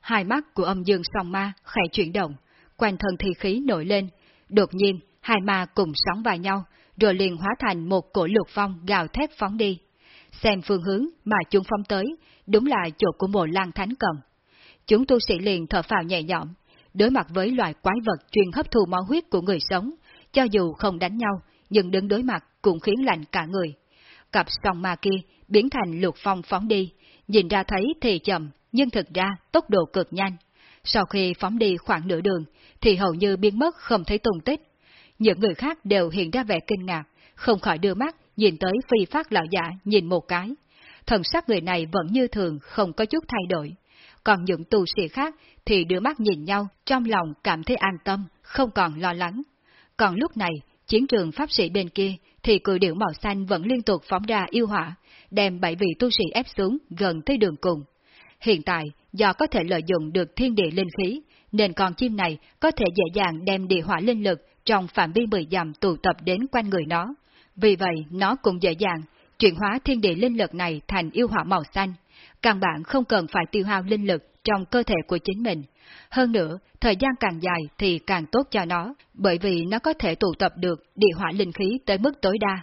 Hai mắt của âm dương song ma khẽ chuyển động, quanh thân thi khí nổi lên, đột nhiên hai ma cùng sóng vào nhau, rồi liền hóa thành một cổ lục phong gào thét phóng đi. Xem phương hướng mà chúng phóng tới, đúng là chỗ của mộ lan thánh cầm. Chúng tu sĩ liền thở phào nhẹ nhõm, đối mặt với loài quái vật chuyên hấp thu máu huyết của người sống, cho dù không đánh nhau, nhưng đứng đối mặt cũng khiến lạnh cả người. Cặp song ma kia biến thành lục phong phóng đi, nhìn ra thấy thì chậm, nhưng thực ra tốc độ cực nhanh. Sau khi phóng đi khoảng nửa đường, thì hầu như biến mất không thấy tung tích. Những người khác đều hiện ra vẻ kinh ngạc, không khỏi đưa mắt nhìn tới phi phát lão giả nhìn một cái. Thần sắc người này vẫn như thường, không có chút thay đổi. Còn những tu sĩ khác thì đưa mắt nhìn nhau, trong lòng cảm thấy an tâm, không còn lo lắng. Còn lúc này, chiến trường pháp sĩ bên kia thì cự điểu màu xanh vẫn liên tục phóng ra yêu hỏa, đem bảy vị tu sĩ ép xuống gần tới đường cùng. Hiện tại, do có thể lợi dụng được thiên địa linh khí, nên con chim này có thể dễ dàng đem địa hỏa linh lực trong phạm vi 10 dặm tụ tập đến quanh người nó. Vì vậy, nó cũng dễ dàng chuyển hóa thiên địa linh lực này thành yêu hỏa màu xanh. Căn bản không cần phải tiêu hao linh lực trong cơ thể của chính mình. Hơn nữa, thời gian càng dài thì càng tốt cho nó, bởi vì nó có thể tụ tập được địa hỏa linh khí tới mức tối đa.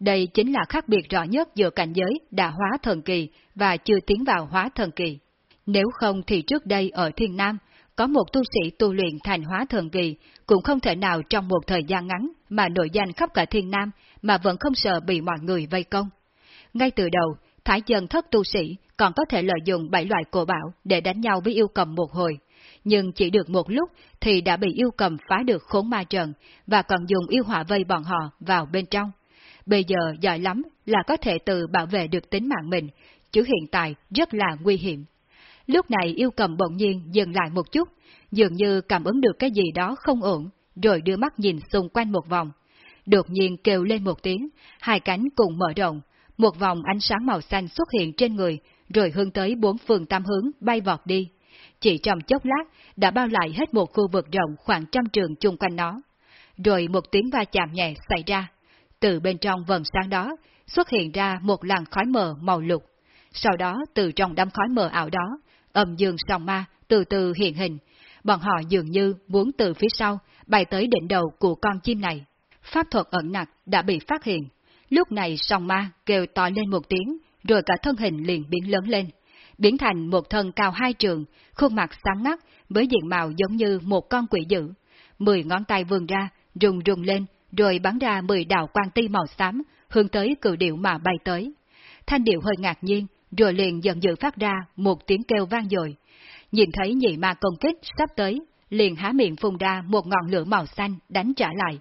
Đây chính là khác biệt rõ nhất giữa cảnh giới đã hóa thần kỳ và chưa tiến vào hóa thần kỳ. Nếu không thì trước đây ở Thiên Nam, có một tu sĩ tu luyện thành hóa thần kỳ cũng không thể nào trong một thời gian ngắn mà nổi danh khắp cả Thiên Nam mà vẫn không sợ bị mọi người vây công. Ngay từ đầu, Thái Dân thất tu sĩ còn có thể lợi dụng bảy loại cổ bảo để đánh nhau với yêu cầm một hồi, nhưng chỉ được một lúc thì đã bị yêu cầm phá được khốn ma trận và còn dùng yêu hỏa vây bọn họ vào bên trong. Bây giờ giỏi lắm là có thể tự bảo vệ được tính mạng mình, chứ hiện tại rất là nguy hiểm. Lúc này yêu cầm bỗng nhiên dừng lại một chút, dường như cảm ứng được cái gì đó không ổn, rồi đưa mắt nhìn xung quanh một vòng. Đột nhiên kêu lên một tiếng, hai cánh cùng mở rộng, một vòng ánh sáng màu xanh xuất hiện trên người, rồi hướng tới bốn phương tam hướng bay vọt đi. Chỉ trong chốc lát, đã bao lại hết một khu vực rộng khoảng trăm trường chung quanh nó. Rồi một tiếng va chạm nhẹ xảy ra. Từ bên trong vần sáng đó, xuất hiện ra một làn khói mờ màu lục. Sau đó, từ trong đám khói mờ ảo đó, âm dương song ma từ từ hiện hình. Bọn họ dường như muốn từ phía sau bay tới đỉnh đầu của con chim này. Pháp thuật ẩn nặc đã bị phát hiện. Lúc này song ma kêu to lên một tiếng, rồi cả thân hình liền biến lớn lên, biến thành một thân cao hai trường, khuôn mặt sáng ngắt, với diện mạo giống như một con quỷ dữ. Mười ngón tay vươn ra, rùng rùng lên, rồi bắn ra mười đạo quang ti màu xám, hướng tới cự điệu mà bay tới. Thanh điệu hơi ngạc nhiên, rồi liền dần dữ phát ra một tiếng kêu vang dội. Nhìn thấy nhị ma công kích sắp tới, liền há miệng phun ra một ngọn lửa màu xanh đánh trả lại.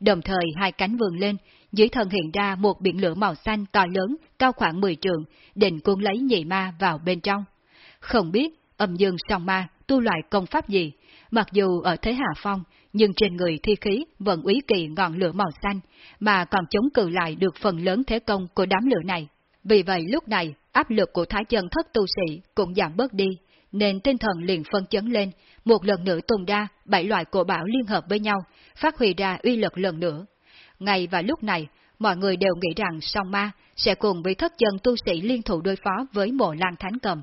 Đồng thời hai cánh vườn lên, dưới thân hiện ra một biển lửa màu xanh to lớn, cao khoảng 10 trượng, định cuốn lấy nhị ma vào bên trong. Không biết âm dương song ma tu loại công pháp gì, mặc dù ở thế hạ phong, nhưng trên người thi khí vẫn úy kỳ ngọn lửa màu xanh, mà còn chống cự lại được phần lớn thế công của đám lửa này. Vì vậy lúc này, áp lực của thái chân thất tu sĩ cũng giảm bớt đi, nên tinh thần liền phân chấn lên, một lần nữa tung ra bảy loại cổ bảo liên hợp với nhau, phát huy ra uy lực lần nữa. Ngay và lúc này, mọi người đều nghĩ rằng song ma sẽ cùng với thất chân tu sĩ liên thủ đối phó với mộ lan thánh cầm.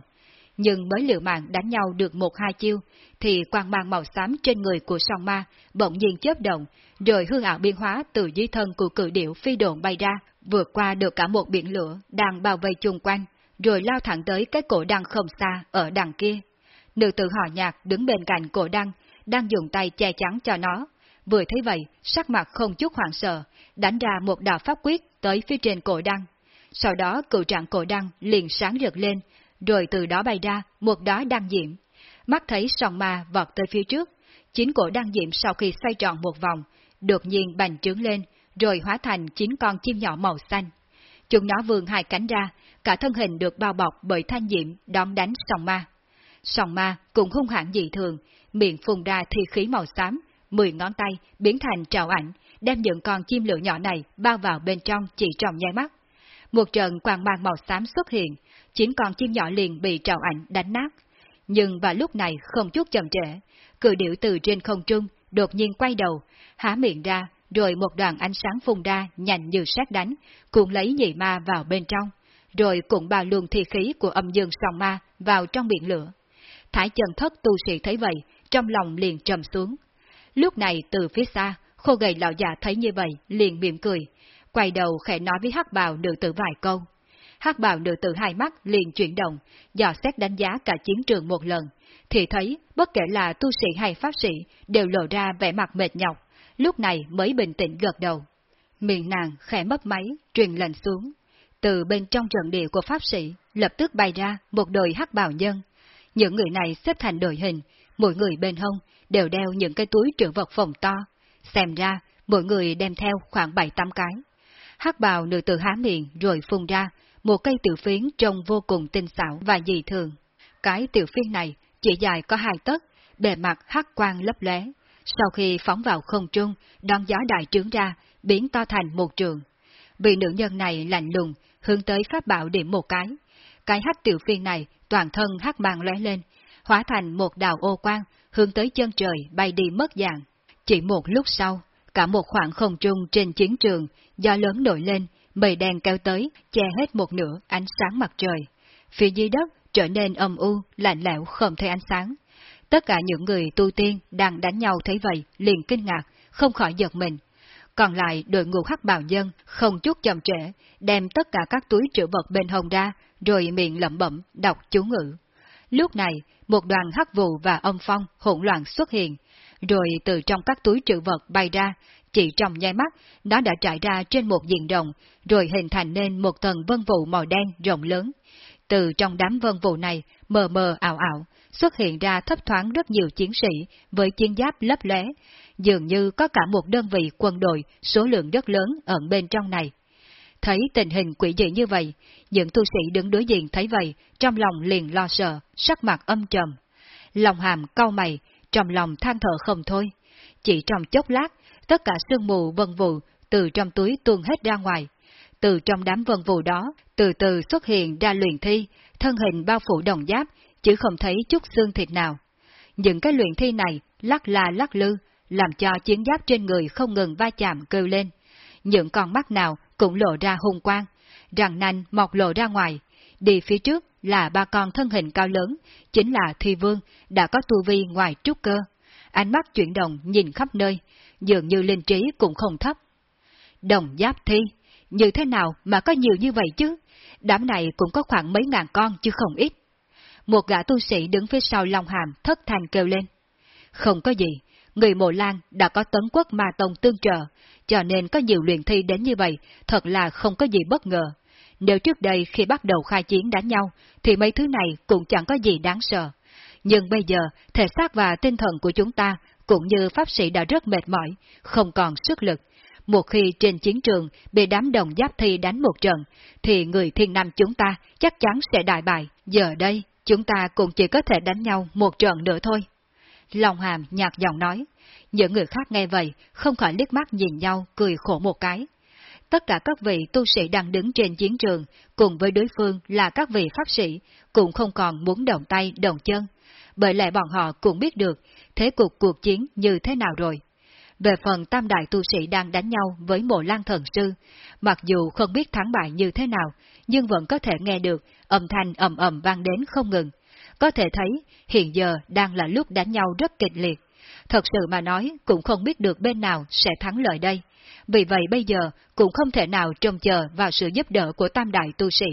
Nhưng mới liệu mạng đánh nhau được một hai chiêu, thì quang mang màu xám trên người của song ma bỗng nhiên chớp động, rồi hương ảo biên hóa từ dưới thân của cự điệu phi độn bay ra, vượt qua được cả một biển lửa đang bao vây chung quanh, rồi lao thẳng tới cái cổ đăng không xa ở đằng kia. Nữ tử họ nhạc đứng bên cạnh cổ đăng, đang dùng tay che chắn cho nó. Vừa thấy vậy, sắc mặt không chút hoảng sợ, đánh ra một đạo pháp quyết tới phía trên cổ đăng. Sau đó cựu trạng cổ đăng liền sáng rực lên, rồi từ đó bay ra một đóa đăng diệm. Mắt thấy sòng ma vọt tới phía trước, chính cổ đăng diệm sau khi xoay tròn một vòng, đột nhiên bành trướng lên, rồi hóa thành chín con chim nhỏ màu xanh. Chúng nó vươn hai cánh ra, cả thân hình được bao bọc bởi thanh diệm đón đánh sòng ma. sòng ma cũng hung hãn dị thường, miệng phun ra thi khí màu xám, mười ngón tay biến thành trào ảnh, đem những con chim lửa nhỏ này bao vào bên trong chỉ trong nháy mắt. Một trận quang mang màu xám xuất hiện, chín con chim nhỏ liền bị trào ảnh đánh nát. Nhưng vào lúc này không chút chậm trễ, cự điệu từ trên không trung đột nhiên quay đầu, há miệng ra, rồi một đoàn ánh sáng phun ra nhanh như sát đánh, cuộn lấy nhị ma vào bên trong, rồi cũng bao luồng thi khí của âm dương song ma vào trong biển lửa. Thái chân thất tu sĩ thấy vậy, trong lòng liền trầm xuống. Lúc này từ phía xa, khô gầy lão già thấy như vậy, liền mỉm cười, quay đầu khẽ nói với hắc bào nữ tử vài câu. hắc bào nữ tử hai mắt liền chuyển động, dò xét đánh giá cả chiến trường một lần, thì thấy bất kể là tu sĩ hay pháp sĩ đều lộ ra vẻ mặt mệt nhọc, lúc này mới bình tĩnh gật đầu. Miệng nàng khẽ mấp máy, truyền lệnh xuống. Từ bên trong trận địa của pháp sĩ, lập tức bay ra một đội hắc bào nhân. Những người này xếp thành đội hình, mỗi người bên hông đều đeo những cái túi trữ vật phòng to. Xem ra, mỗi người đem theo khoảng bảy tám cái. hắc bào nữ tử há miệng rồi phun ra, một cây tiểu phiến trông vô cùng tinh xảo và dị thường. Cái tiểu phiến này chỉ dài có hai tấc, bề mặt hắc quang lấp lóe. Sau khi phóng vào không trung, đón gió đại trướng ra, biến to thành một trường. Vị nữ nhân này lạnh lùng, hướng tới pháp bảo điểm một cái. Cái hắc tiểu phiên này toàn thân hắc mang lóe lên, hóa thành một đào ô quang, hướng tới chân trời bay đi mất dạng. Chỉ một lúc sau, cả một khoảng không trung trên chiến trường, do lớn nổi lên, mây đen kéo tới, che hết một nửa ánh sáng mặt trời. Phía dưới đất trở nên âm u, lạnh lẽo không thấy ánh sáng. Tất cả những người tu tiên đang đánh nhau thấy vậy liền kinh ngạc, không khỏi giật mình. Còn lại đội ngũ hắc bào dân không chút chậm trễ, đem tất cả các túi trữ vật bên hông ra, rồi miệng lẩm bẩm đọc chú ngữ. Lúc này, một đoàn hắc vụ và âm phong hỗn loạn xuất hiện, rồi từ trong các túi trữ vật bay ra, chỉ trong nháy mắt, nó đã trải ra trên một diện rộng, rồi hình thành nên một tầng vân vụ màu đen rộng lớn. Từ trong đám vân vụ này, mờ mờ ảo ảo, xuất hiện ra thấp thoáng rất nhiều chiến sĩ với chiến giáp lấp lóe, dường như có cả một đơn vị quân đội số lượng rất lớn ẩn bên trong này. Thấy tình hình quỷ dị như vậy, những tu sĩ đứng đối diện thấy vậy, trong lòng liền lo sợ, sắc mặt âm trầm. Lòng hàm cau mày, trong lòng than thở không thôi. Chỉ trong chốc lát, tất cả sương mù vân vụ từ trong túi tuôn hết ra ngoài. Từ trong đám vân vụ đó, từ từ xuất hiện ra luyện thi, thân hình bao phủ đồng giáp, chứ không thấy chút xương thịt nào. Những cái luyện thi này lắc la lắc lư, làm cho chiến giáp trên người không ngừng va chạm kêu lên. Những con mắt nào cũng lộ ra hung quang, răng nanh mọc lộ ra ngoài. Đi phía trước là ba con thân hình cao lớn, chính là thi vương, đã có tu vi ngoài trúc cơ. Ánh mắt chuyển động nhìn khắp nơi, dường như linh trí cũng không thấp. Đồng giáp thi, như thế nào mà có nhiều như vậy chứ? Đám này cũng có khoảng mấy ngàn con chứ không ít. Một gã tu sĩ đứng phía sau Long Hàm thất thành kêu lên. Không có gì, người mộ lan đã có tấn quốc ma tông tương trợ, cho nên có nhiều luyện thi đến như vậy, thật là không có gì bất ngờ. Nếu trước đây khi bắt đầu khai chiến đánh nhau, thì mấy thứ này cũng chẳng có gì đáng sợ. Nhưng bây giờ, thể xác và tinh thần của chúng ta, cũng như pháp sĩ đã rất mệt mỏi, không còn sức lực. Một khi trên chiến trường bị đám đồng giáp thi đánh một trận, thì người thiên nam chúng ta chắc chắn sẽ đại bại. Giờ đây, chúng ta cũng chỉ có thể đánh nhau một trận nữa thôi. Lòng hàm nhạt giọng nói. Những người khác nghe vậy, không khỏi liếc mắt nhìn nhau, cười khổ một cái. Tất cả các vị tu sĩ đang đứng trên chiến trường, cùng với đối phương là các vị pháp sĩ, cũng không còn muốn động tay, động chân. Bởi lẽ bọn họ cũng biết được thế cục cuộc chiến như thế nào rồi. Về phần tam đại tu sĩ đang đánh nhau với mộ lan thần sư, mặc dù không biết thắng bại như thế nào, nhưng vẫn có thể nghe được âm thanh ầm ầm vang đến không ngừng. Có thể thấy, hiện giờ đang là lúc đánh nhau rất kịch liệt. Thật sự mà nói, cũng không biết được bên nào sẽ thắng lợi đây. Vì vậy bây giờ cũng không thể nào trông chờ vào sự giúp đỡ của tam đại tu sĩ.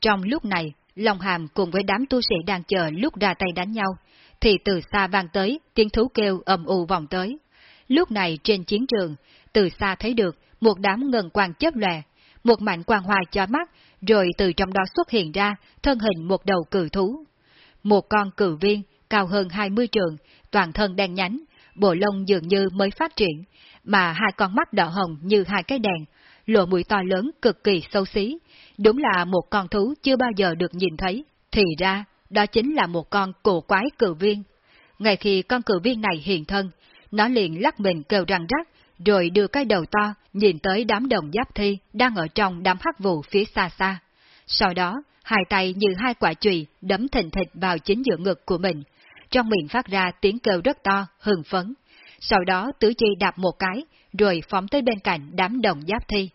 Trong lúc này, Long Hàm cùng với đám tu sĩ đang chờ lúc ra tay đánh nhau, thì từ xa vang tới tiếng thú kêu ầm u vòng tới. Lúc này trên chiến trường, từ xa thấy được một đám ngân quang chớp lòe, một mảnh quang hoa cho mắt, rồi từ trong đó xuất hiện ra thân hình một đầu cử thú. Một con cử viên cao hơn 20 trường, toàn thân đen nhánh, bộ lông dường như mới phát triển, mà hai con mắt đỏ hồng như hai cái đèn, lộ mũi to lớn cực kỳ sâu xí, đúng là một con thú chưa bao giờ được nhìn thấy. Thì ra, đó chính là một con cổ quái cử viên. Ngay khi con cử viên này hiện thân, nó liền lắc mình kêu răng rắc, rồi đưa cái đầu to nhìn tới đám đồng giáp thi đang ở trong đám hắc vụ phía xa xa. Sau đó, hai tay như hai quả chùy đấm thình thịch vào chính giữa ngực của mình, trong miệng phát ra tiếng kêu rất to, hừng phấn. Sau đó tứ chi đạp một cái, rồi phóng tới bên cạnh đám đồng giáp thi.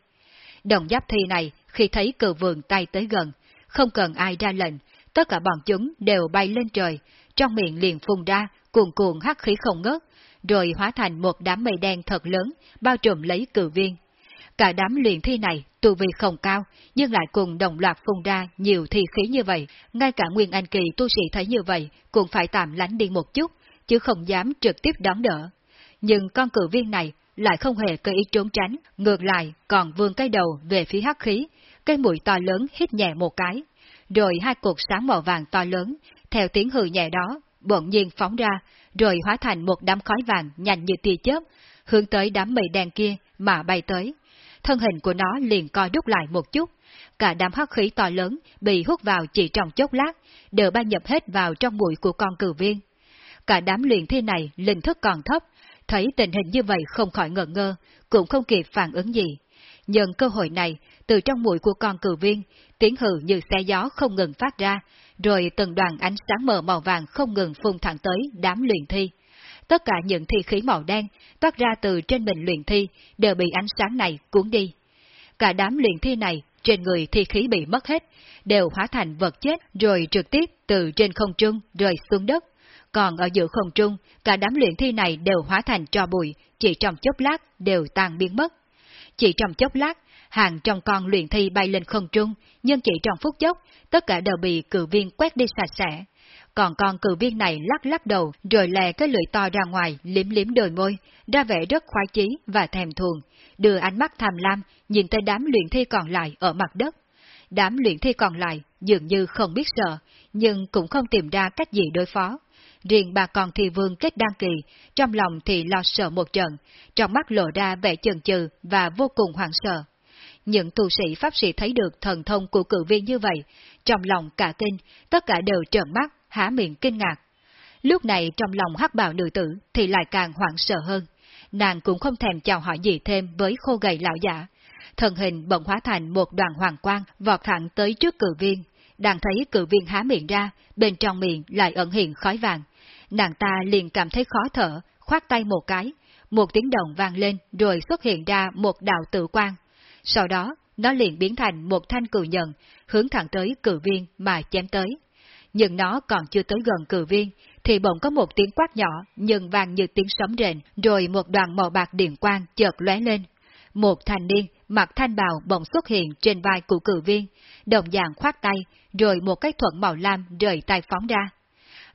Đồng giáp thi này, khi thấy cờ vườn tay tới gần, không cần ai ra lệnh, tất cả bọn chúng đều bay lên trời, trong miệng liền phun ra, cuồn cuộn hắc khí không ngớt, rồi hóa thành một đám mây đen thật lớn, bao trùm lấy cử viên. Cả đám luyện thi này, tu vi không cao, nhưng lại cùng đồng loạt phun ra nhiều thi khí như vậy, ngay cả Nguyên Anh Kỳ tu sĩ thấy như vậy, cũng phải tạm lánh đi một chút, chứ không dám trực tiếp đón đỡ. Nhưng con cử viên này lại không hề cơ ý trốn tránh, ngược lại còn vươn cái đầu về phía hắc khí, cái mũi to lớn hít nhẹ một cái, rồi hai cột sáng màu vàng to lớn, theo tiếng hừ nhẹ đó, bỗng nhiên phóng ra, rồi hóa thành một đám khói vàng nhanh như tia chớp, hướng tới đám mây đen kia mà bay tới. Thân hình của nó liền co đúc lại một chút, cả đám hắc khí to lớn bị hút vào chỉ trong chốc lát, đều bay nhập hết vào trong bụi của con cử viên. Cả đám luyện thi này linh thức còn thấp, thấy tình hình như vậy không khỏi ngờ ngơ, cũng không kịp phản ứng gì. Nhân cơ hội này, từ trong mũi của con cử viên, tiếng hừ như xe gió không ngừng phát ra, rồi từng đoàn ánh sáng mờ màu vàng không ngừng phun thẳng tới đám luyện thi. Tất cả những thi khí màu đen toát ra từ trên mình luyện thi đều bị ánh sáng này cuốn đi. Cả đám luyện thi này trên người thi khí bị mất hết, đều hóa thành vật chết rồi trực tiếp từ trên không trung rơi xuống đất. Còn ở giữa không trung, cả đám luyện thi này đều hóa thành tro bụi, chỉ trong chốc lát đều tan biến mất. Chỉ trong chốc lát, hàng trong con luyện thi bay lên không trung, nhưng chỉ trong phút chốc, tất cả đều bị cử viên quét đi sạch sẽ. Còn con cử viên này lắc lắc đầu, rồi lè cái lưỡi to ra ngoài, liếm liếm đôi môi, ra vẻ rất khoái chí và thèm thuồng, đưa ánh mắt tham lam, nhìn tới đám luyện thi còn lại ở mặt đất. Đám luyện thi còn lại dường như không biết sợ, nhưng cũng không tìm ra cách gì đối phó. Riêng bà con thi vương kết đăng kỳ, trong lòng thì lo sợ một trận, trong mắt lộ ra vẻ chần chừ và vô cùng hoảng sợ. Những tu sĩ pháp sĩ thấy được thần thông của cử viên như vậy, trong lòng cả kinh, tất cả đều trợn mắt, há miệng kinh ngạc. Lúc này trong lòng hắc bào nữ tử thì lại càng hoảng sợ hơn. Nàng cũng không thèm chào hỏi gì thêm với khô gầy lão giả. Thần hình bỗng hóa thành một đoàn hoàng quang vọt thẳng tới trước cử viên. Đang thấy cử viên há miệng ra, bên trong miệng lại ẩn hiện khói vàng. Nàng ta liền cảm thấy khó thở, khoát tay một cái. Một tiếng động vang lên rồi xuất hiện ra một đạo tử quang. Sau đó, nó liền biến thành một thanh cử nhận, hướng thẳng tới cử viên mà chém tới nhưng nó còn chưa tới gần cử viên, thì bỗng có một tiếng quát nhỏ, nhưng vàng như tiếng sấm rền, rồi một đoàn màu bạc điện quang chợt lóe lên. Một thanh niên mặc thanh bào bỗng xuất hiện trên vai của cử viên, đồng dạng khoát tay, rồi một cái thuận màu lam rời tay phóng ra.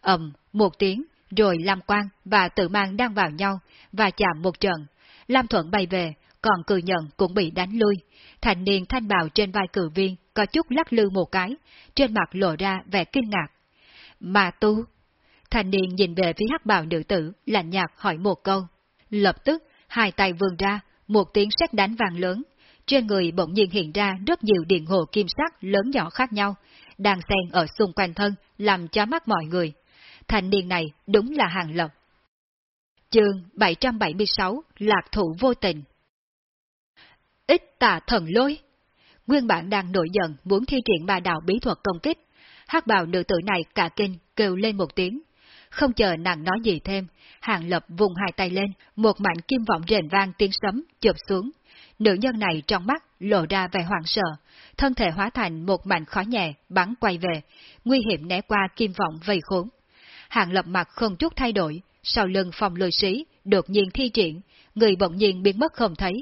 ầm, một tiếng, rồi Lam Quang và Tự Mang đang vào nhau, và chạm một trận. Lam Thuận bay về, còn cử nhận cũng bị đánh lui. Thành niên thanh bào trên vai cử viên có chút lắc lư một cái, trên mặt lộ ra vẻ kinh ngạc. Mà tu? Thành niên nhìn về phía hắc bào nữ tử, lạnh nhạt hỏi một câu. Lập tức, hai tay vươn ra, một tiếng sét đánh vàng lớn. Trên người bỗng nhiên hiện ra rất nhiều điện hồ kim sắc lớn nhỏ khác nhau, đang xen ở xung quanh thân, làm cho mắt mọi người. Thành niên này đúng là hàng lộc. Chương 776 Lạc thủ vô tình Ít tà thần lôi Nguyên bản đang nổi giận muốn thi triển ba đạo bí thuật công kích. hắc bào nữ tử này cả kinh kêu lên một tiếng. Không chờ nàng nói gì thêm, hàng lập vùng hai tay lên, một mảnh kim vọng rền vang tiếng sấm chụp xuống. Nữ nhân này trong mắt lộ ra vẻ hoảng sợ, thân thể hóa thành một mảnh khói nhẹ bắn quay về, nguy hiểm né qua kim vọng vây khốn. Hàng lập mặt không chút thay đổi, sau lưng phòng lôi sĩ, đột nhiên thi triển, người bỗng nhiên biến mất không thấy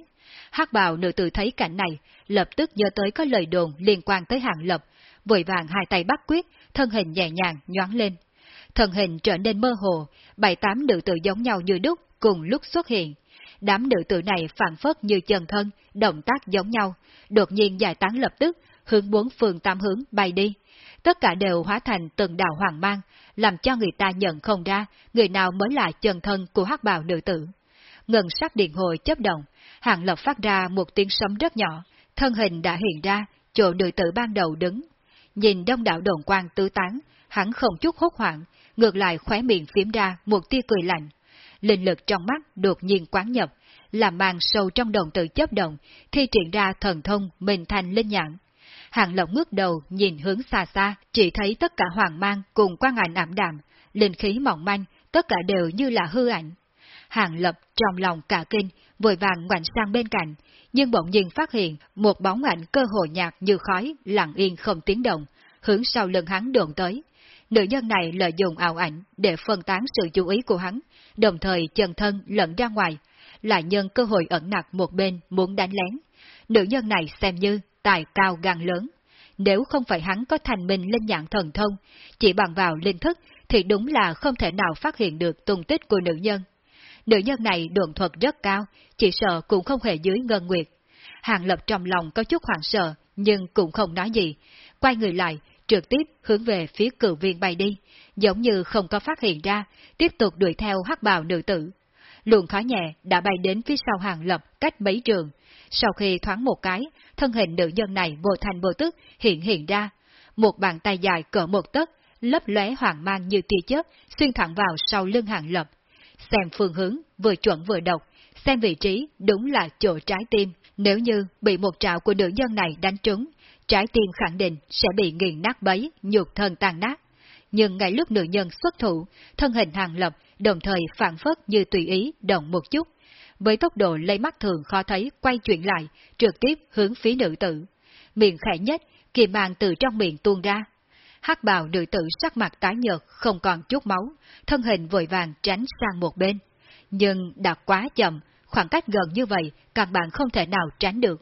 hắc bào nữ tử thấy cảnh này, lập tức nhớ tới có lời đồn liên quan tới hàng lập, vội vàng hai tay bắt quyết, thân hình nhẹ nhàng nhoáng lên. Thân hình trở nên mơ hồ, bảy tám nữ tử giống nhau như đúc cùng lúc xuất hiện. Đám nữ tử này phản phất như chân thân, động tác giống nhau, đột nhiên giải tán lập tức, hướng bốn phương tam hướng bay đi. Tất cả đều hóa thành từng đạo hoàng mang, làm cho người ta nhận không ra người nào mới là chân thân của hắc bào nữ tử. Ngân sắc điện hồi chấp động, hàng lập phát ra một tiếng sấm rất nhỏ, thân hình đã hiện ra, chỗ nữ tử ban đầu đứng. Nhìn đông đảo đồn quang tứ tán, hắn không chút hốt hoảng, ngược lại khóe miệng phím ra một tia cười lạnh. Linh lực trong mắt đột nhiên quán nhập, làm màn sâu trong đồng tử chấp động, thi triển ra thần thông mình thành linh nhãn. Hàng lộc ngước đầu nhìn hướng xa xa, chỉ thấy tất cả hoàng mang cùng quang ảnh ảm đạm, linh khí mỏng manh, tất cả đều như là hư ảnh. Hàng lập trong lòng cả kinh, vội vàng ngoảnh sang bên cạnh, nhưng bỗng nhiên phát hiện một bóng ảnh cơ hồ nhạt như khói, lặng yên không tiếng động, hướng sau lưng hắn đồn tới. Nữ nhân này lợi dụng ảo ảnh để phân tán sự chú ý của hắn, đồng thời chân thân lẫn ra ngoài, lại nhân cơ hội ẩn nặc một bên muốn đánh lén. Nữ nhân này xem như tài cao gan lớn. Nếu không phải hắn có thành minh linh nhãn thần thông, chỉ bằng vào linh thức thì đúng là không thể nào phát hiện được tung tích của nữ nhân. Nữ nhân này đường thuật rất cao, chỉ sợ cũng không hề dưới ngân nguyệt. Hàng lập trong lòng có chút hoảng sợ, nhưng cũng không nói gì. Quay người lại, trực tiếp hướng về phía cử viên bay đi, giống như không có phát hiện ra, tiếp tục đuổi theo hắc bào nữ tử. Luồng khói nhẹ đã bay đến phía sau hàng lập cách mấy trường. Sau khi thoáng một cái, thân hình nữ nhân này vô thành vô tức hiện hiện ra. Một bàn tay dài cỡ một tấc, lấp lóe hoàng mang như tia chớp, xuyên thẳng vào sau lưng hàng lập. Xem phương hướng, vừa chuẩn vừa độc, xem vị trí đúng là chỗ trái tim. Nếu như bị một trạo của nữ nhân này đánh trúng, trái tim khẳng định sẽ bị nghiền nát bấy, nhục thân tan nát. Nhưng ngay lúc nữ nhân xuất thủ, thân hình hàng lập đồng thời phản phất như tùy ý động một chút. Với tốc độ lấy mắt thường khó thấy quay chuyển lại, trực tiếp hướng phía nữ tử. miệng khẽ nhất, kỳ mang từ trong miệng tuôn ra hắc bào nữ tử sắc mặt tái nhợt, không còn chút máu, thân hình vội vàng tránh sang một bên. Nhưng đã quá chậm, khoảng cách gần như vậy, các bạn không thể nào tránh được.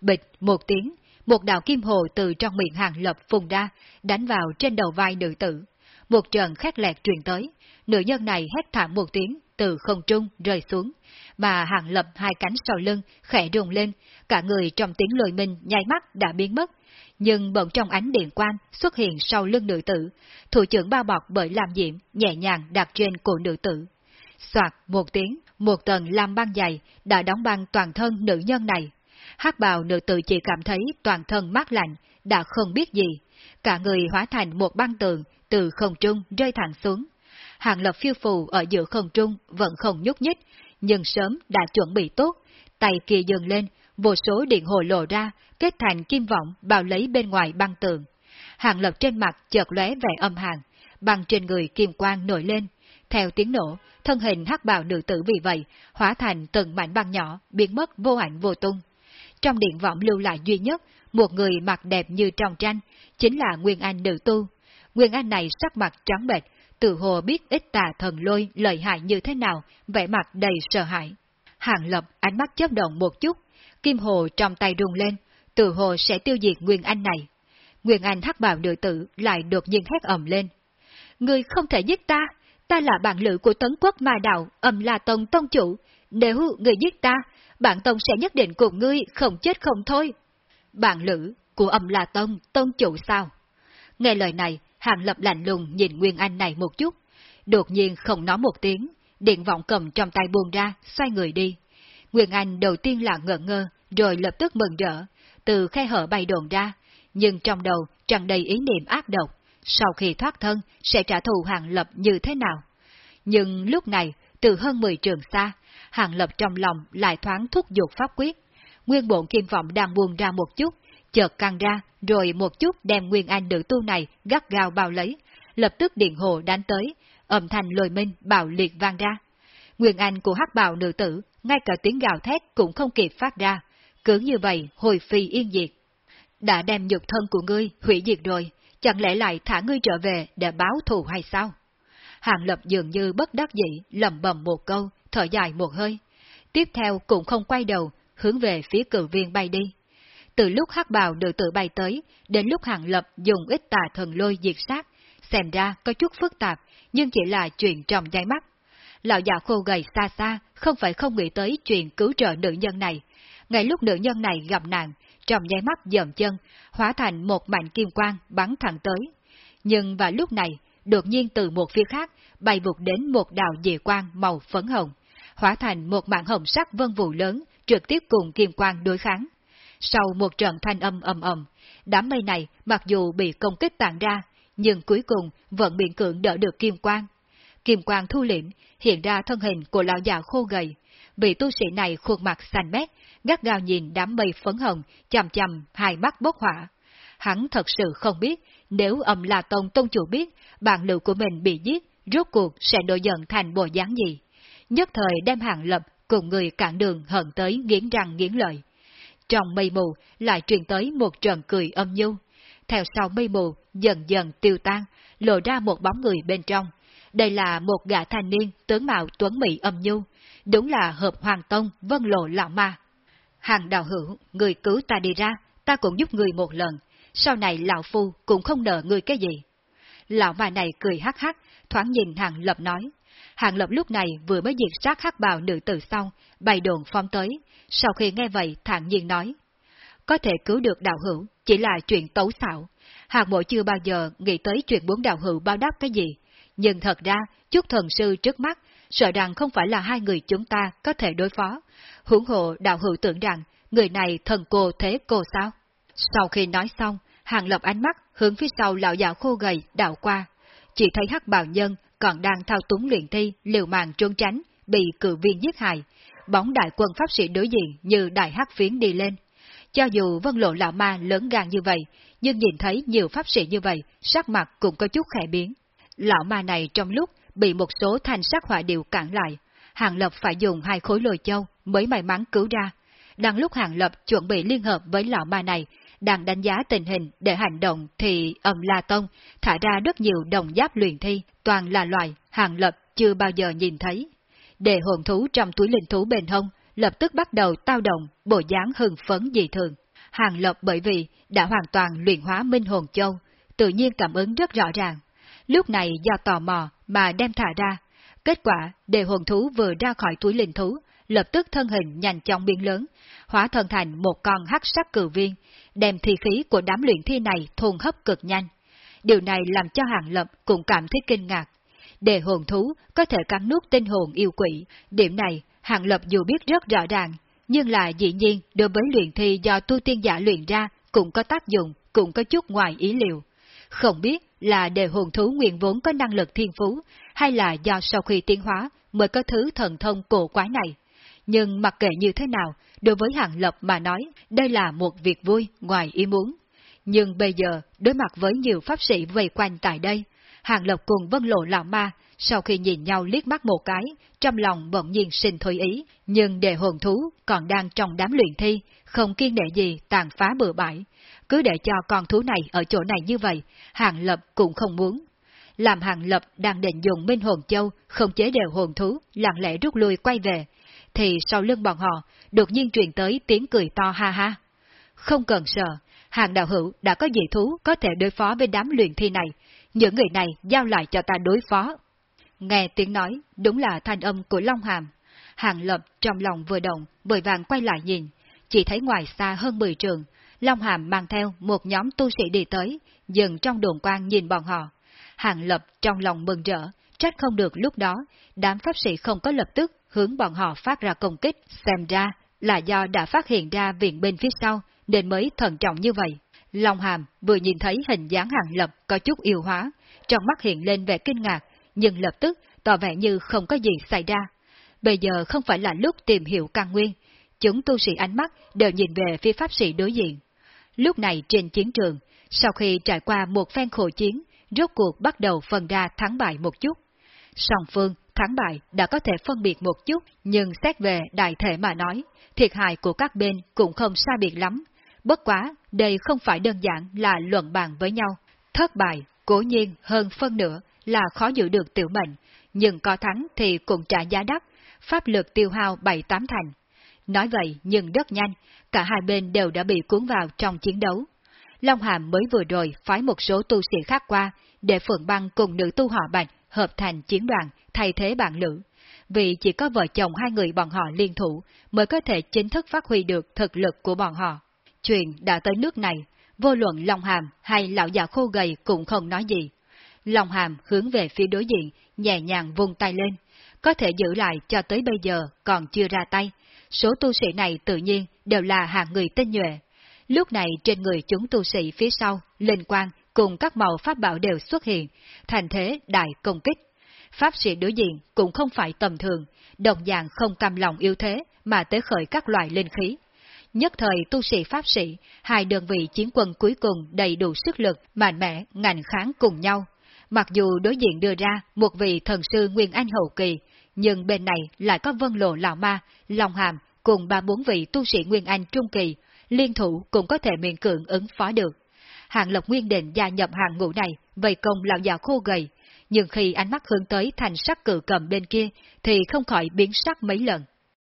Bịch một tiếng, một đạo kim hồ từ trong miệng hàng lập phùng ra, đánh vào trên đầu vai nữ tử. Một trận khét lẹt truyền tới, nữ nhân này hét thảm một tiếng, từ không trung rơi xuống, mà hàng lập hai cánh sau lưng khẽ rùng lên, cả người trong tiếng lôi minh nhai mắt đã biến mất. Nhưng bỗng trong ánh điện quang xuất hiện sau lưng nữ tử, thủ trưởng bao bọc bởi làm diễm nhẹ nhàng đặt trên cổ nữ tử. Soạt một tiếng, một tầng lam băng dày đã đóng băng toàn thân nữ nhân này. hắc bào nữ tử chỉ cảm thấy toàn thân mát lạnh, đã không biết gì. Cả người hóa thành một băng tường, từ không trung rơi thẳng xuống. Hàng lập phiêu phù ở giữa không trung vẫn không nhúc nhích, nhưng sớm đã chuẩn bị tốt, tay kia dừng lên, vô số điện hồ lộ ra, kết thành kim vọng bao lấy bên ngoài băng tường. Hàng lập trên mặt chợt lóe vẻ âm hàn, băng trên người kim quang nổi lên. Theo tiếng nổ, thân hình hắc bào nữ tử vì vậy, hóa thành từng mảnh băng nhỏ, biến mất vô ảnh vô tung. Trong điện vọng lưu lại duy nhất, một người mặt đẹp như trong tranh, chính là Nguyên Anh nữ tu. Nguyên Anh này sắc mặt trắng bệch, tự hồ biết ít tà thần lôi lợi hại như thế nào, vẻ mặt đầy sợ hãi. Hàng lập ánh mắt chớp động một chút, kim hồ trong tay rung lên, tự hồ sẽ tiêu diệt Nguyên Anh này. Nguyên Anh hắc bào nữ tử lại đột nhiên hét ầm lên. Người không thể giết ta, ta là bạn lữ của tấn quốc ma đạo, âm là tông tông chủ. Nếu người giết ta, bạn tông sẽ nhất định cùng ngươi không chết không thôi. Bạn lữ của âm là tông, tông chủ sao? Nghe lời này, Hàng Lập lạnh lùng nhìn Nguyên Anh này một chút, đột nhiên không nói một tiếng, điện vọng cầm trong tay buông ra, xoay người đi. Nguyên Anh đầu tiên là ngỡ ngơ, rồi lập tức mừng rỡ, từ khe hở bay đồn ra, nhưng trong đầu tràn đầy ý niệm ác độc, sau khi thoát thân sẽ trả thù Hàng Lập như thế nào. Nhưng lúc này, từ hơn 10 trường xa, Hàng Lập trong lòng lại thoáng thúc giục pháp quyết. Nguyên bộn kim vọng đang buông ra một chút, chợt căng ra, rồi một chút đem Nguyên Anh nữ tu này gắt gao bao lấy, lập tức điện hồ đánh tới, âm thanh lôi minh bạo liệt vang ra. Nguyên Anh của hắc bào nữ tử, ngay cả tiếng gào thét cũng không kịp phát ra, cứ như vậy hồi phi yên diệt. Đã đem nhục thân của ngươi hủy diệt rồi, chẳng lẽ lại thả ngươi trở về để báo thù hay sao? Hàng lập dường như bất đắc dĩ, lầm bầm một câu, thở dài một hơi. Tiếp theo cũng không quay đầu, hướng về phía cử viên bay đi. Từ lúc hắc bào được tự bay tới, đến lúc hàng lập dùng ít tà thần lôi diệt sát, xem ra có chút phức tạp, nhưng chỉ là chuyện trong nháy mắt. Lão già khô gầy xa xa, không phải không nghĩ tới chuyện cứu trợ nữ nhân này. Ngay lúc nữ nhân này gặp nạn, trong nháy mắt dầm chân, hóa thành một mảnh kim quang bắn thẳng tới. Nhưng vào lúc này, đột nhiên từ một phía khác, bay vụt đến một đạo dị quang màu phấn hồng, hóa thành một mạng hồng sắc vân vụ lớn, trực tiếp cùng kim quang đối kháng. Sau một trận thanh âm ầm ầm, đám mây này mặc dù bị công kích tàn ra, nhưng cuối cùng vẫn biện cưỡng đỡ được kim quang. Kim quang thu liễm, hiện ra thân hình của lão già khô gầy. Vị tu sĩ này khuôn mặt xanh mét, gắt gao nhìn đám mây phấn hồng, chằm chằm hai mắt bốc hỏa. Hắn thật sự không biết, nếu âm là tông tôn chủ biết, bạn lựu của mình bị giết, rốt cuộc sẽ nổi giận thành bộ dáng gì. Nhất thời đem hàng lập cùng người cản đường hận tới nghiến răng nghiến lợi. Trong mây mù lại truyền tới một trận cười âm nhu. Theo sau mây mù dần dần tiêu tan, lộ ra một bóng người bên trong. Đây là một gã thanh niên tướng mạo tuấn mỹ âm nhu, đúng là hợp hoàng tông vân lộ lão ma. Hàng đạo hữu, người cứu ta đi ra, ta cũng giúp người một lần, sau này lão phu cũng không nợ người cái gì. Lão ma này cười hắc hắc, thoáng nhìn hàng lập nói. Hàng lập lúc này vừa mới diệt sát hắc bào nữ tử xong, bày đồn phong tới, sau khi nghe vậy thản nhiên nói. Có thể cứu được đạo hữu, chỉ là chuyện tấu xạo. Hàng mộ chưa bao giờ nghĩ tới chuyện muốn đạo hữu bao đáp cái gì. Nhưng thật ra, chút thần sư trước mắt, sợ rằng không phải là hai người chúng ta có thể đối phó. Hưởng hộ đạo hữu tưởng rằng, người này thần cô thế cô sao? Sau khi nói xong, hàng lập ánh mắt hướng phía sau lão già khô gầy đảo qua. Chỉ thấy hắc bào nhân còn đang thao túng luyện thi, liều mạng trốn tránh, bị cự viên giết hại, bóng đại quân pháp sĩ đối diện như đại hắc phiến đi lên. Cho dù vân lộ lão ma lớn gan như vậy, nhưng nhìn thấy nhiều pháp sĩ như vậy, sắc mặt cũng có chút khẽ biến. Lão ma này trong lúc bị một số thanh sắc hỏa điệu cản lại, Hàng Lập phải dùng hai khối lôi châu mới may mắn cứu ra. Đang lúc Hàng Lập chuẩn bị liên hợp với lão ma này, đang đánh giá tình hình để hành động thì ầm La Tông thả ra rất nhiều đồng giáp luyện thi, toàn là loại hàng lập chưa bao giờ nhìn thấy. Để hồn thú trong túi linh thú bên hông lập tức bắt đầu tao động, bộ dáng hưng phấn dị thường. Hàng lập bởi vì đã hoàn toàn luyện hóa minh hồn châu, tự nhiên cảm ứng rất rõ ràng. Lúc này do tò mò mà đem thả ra, kết quả đề hồn thú vừa ra khỏi túi linh thú, lập tức thân hình nhanh chóng biến lớn, hóa thân thành một con hắc sắc cử viên, đem thi khí của đám luyện thi này thôn hấp cực nhanh. Điều này làm cho Hàng Lập cũng cảm thấy kinh ngạc. Đề hồn thú có thể cắn nuốt tinh hồn yêu quỷ, điểm này Hàng Lập dù biết rất rõ ràng, nhưng là dĩ nhiên đối với luyện thi do tu tiên giả luyện ra cũng có tác dụng, cũng có chút ngoài ý liệu. Không biết là đề hồn thú nguyện vốn có năng lực thiên phú, hay là do sau khi tiến hóa mới có thứ thần thông cổ quái này. Nhưng mặc kệ như thế nào, đối với Hàng Lập mà nói, đây là một việc vui ngoài ý muốn. Nhưng bây giờ, đối mặt với nhiều pháp sĩ vây quanh tại đây, Hàng Lập cùng Vân Lộ Lão Ma, sau khi nhìn nhau liếc mắt một cái, trong lòng bỗng nhiên sinh thôi ý, nhưng đề hồn thú còn đang trong đám luyện thi, không kiên đệ gì tàn phá bừa bãi. Cứ để cho con thú này ở chỗ này như vậy, Hàng Lập cũng không muốn. Làm Hàng Lập đang định dùng Minh Hồn Châu không chế đều hồn thú, lặng lẽ rút lui quay về, thì sau lưng bọn họ đột nhiên truyền tới tiếng cười to ha ha. Không cần sợ, hàng đạo hữu đã có dị thú có thể đối phó với đám luyện thi này, những người này giao lại cho ta đối phó. Nghe tiếng nói, đúng là thanh âm của Long Hàm. Hàng lập trong lòng vừa động, vội vàng quay lại nhìn, chỉ thấy ngoài xa hơn 10 trường, Long Hàm mang theo một nhóm tu sĩ đi tới, dừng trong đồn quan nhìn bọn họ. Hàng lập trong lòng mừng rỡ, trách không được lúc đó, đám pháp sĩ không có lập tức hướng bọn họ phát ra công kích, xem ra là do đã phát hiện ra viện bên phía sau, nên mới thận trọng như vậy. Long Hàm vừa nhìn thấy hình dáng hàng lập có chút yêu hóa, trong mắt hiện lên vẻ kinh ngạc, nhưng lập tức tỏ vẻ như không có gì xảy ra. Bây giờ không phải là lúc tìm hiểu căn nguyên, chúng tu sĩ ánh mắt đều nhìn về phía pháp sĩ đối diện. Lúc này trên chiến trường, sau khi trải qua một phen khổ chiến, rốt cuộc bắt đầu phân ra thắng bại một chút. Song phương thắng bại đã có thể phân biệt một chút, nhưng xét về đại thể mà nói, thiệt hại của các bên cũng không xa biệt lắm. Bất quá, đây không phải đơn giản là luận bàn với nhau. Thất bại, cố nhiên hơn phân nửa là khó giữ được tiểu mệnh, nhưng có thắng thì cũng trả giá đắt, pháp lực tiêu hao bảy tám thành. Nói vậy nhưng rất nhanh, cả hai bên đều đã bị cuốn vào trong chiến đấu. Long Hàm mới vừa rồi phái một số tu sĩ khác qua, để Phượng Băng cùng nữ tu họ Bạch hợp thành chiến đoàn thay thế bạn nữ Vì chỉ có vợ chồng hai người bọn họ liên thủ mới có thể chính thức phát huy được thực lực của bọn họ. Chuyện đã tới nước này, vô luận Long Hàm hay lão già khô gầy cũng không nói gì. Long Hàm hướng về phía đối diện, nhẹ nhàng vung tay lên. Có thể giữ lại cho tới bây giờ còn chưa ra tay. Số tu sĩ này tự nhiên đều là hạng người tinh nhuệ. Lúc này trên người chúng tu sĩ phía sau, linh quang cùng các màu pháp bảo đều xuất hiện, thành thế đại công kích. Pháp sĩ đối diện cũng không phải tầm thường, đồng dạng không cam lòng yếu thế mà tới khởi các loại linh khí. Nhất thời tu sĩ pháp sĩ, hai đơn vị chiến quân cuối cùng đầy đủ sức lực, mạnh mẽ, ngành kháng cùng nhau. Mặc dù đối diện đưa ra một vị thần sư Nguyên Anh hậu kỳ, nhưng bên này lại có vân lộ lão ma, long hàm cùng ba bốn vị tu sĩ Nguyên Anh trung kỳ, liên thủ cũng có thể miễn cưỡng ứng phó được. hạng Lộc Nguyên định gia nhập hàng ngũ này, vây công lão già khô gầy, nhưng khi ánh mắt hướng tới thành sắc cự cầm bên kia, thì không khỏi biến sắc mấy lần.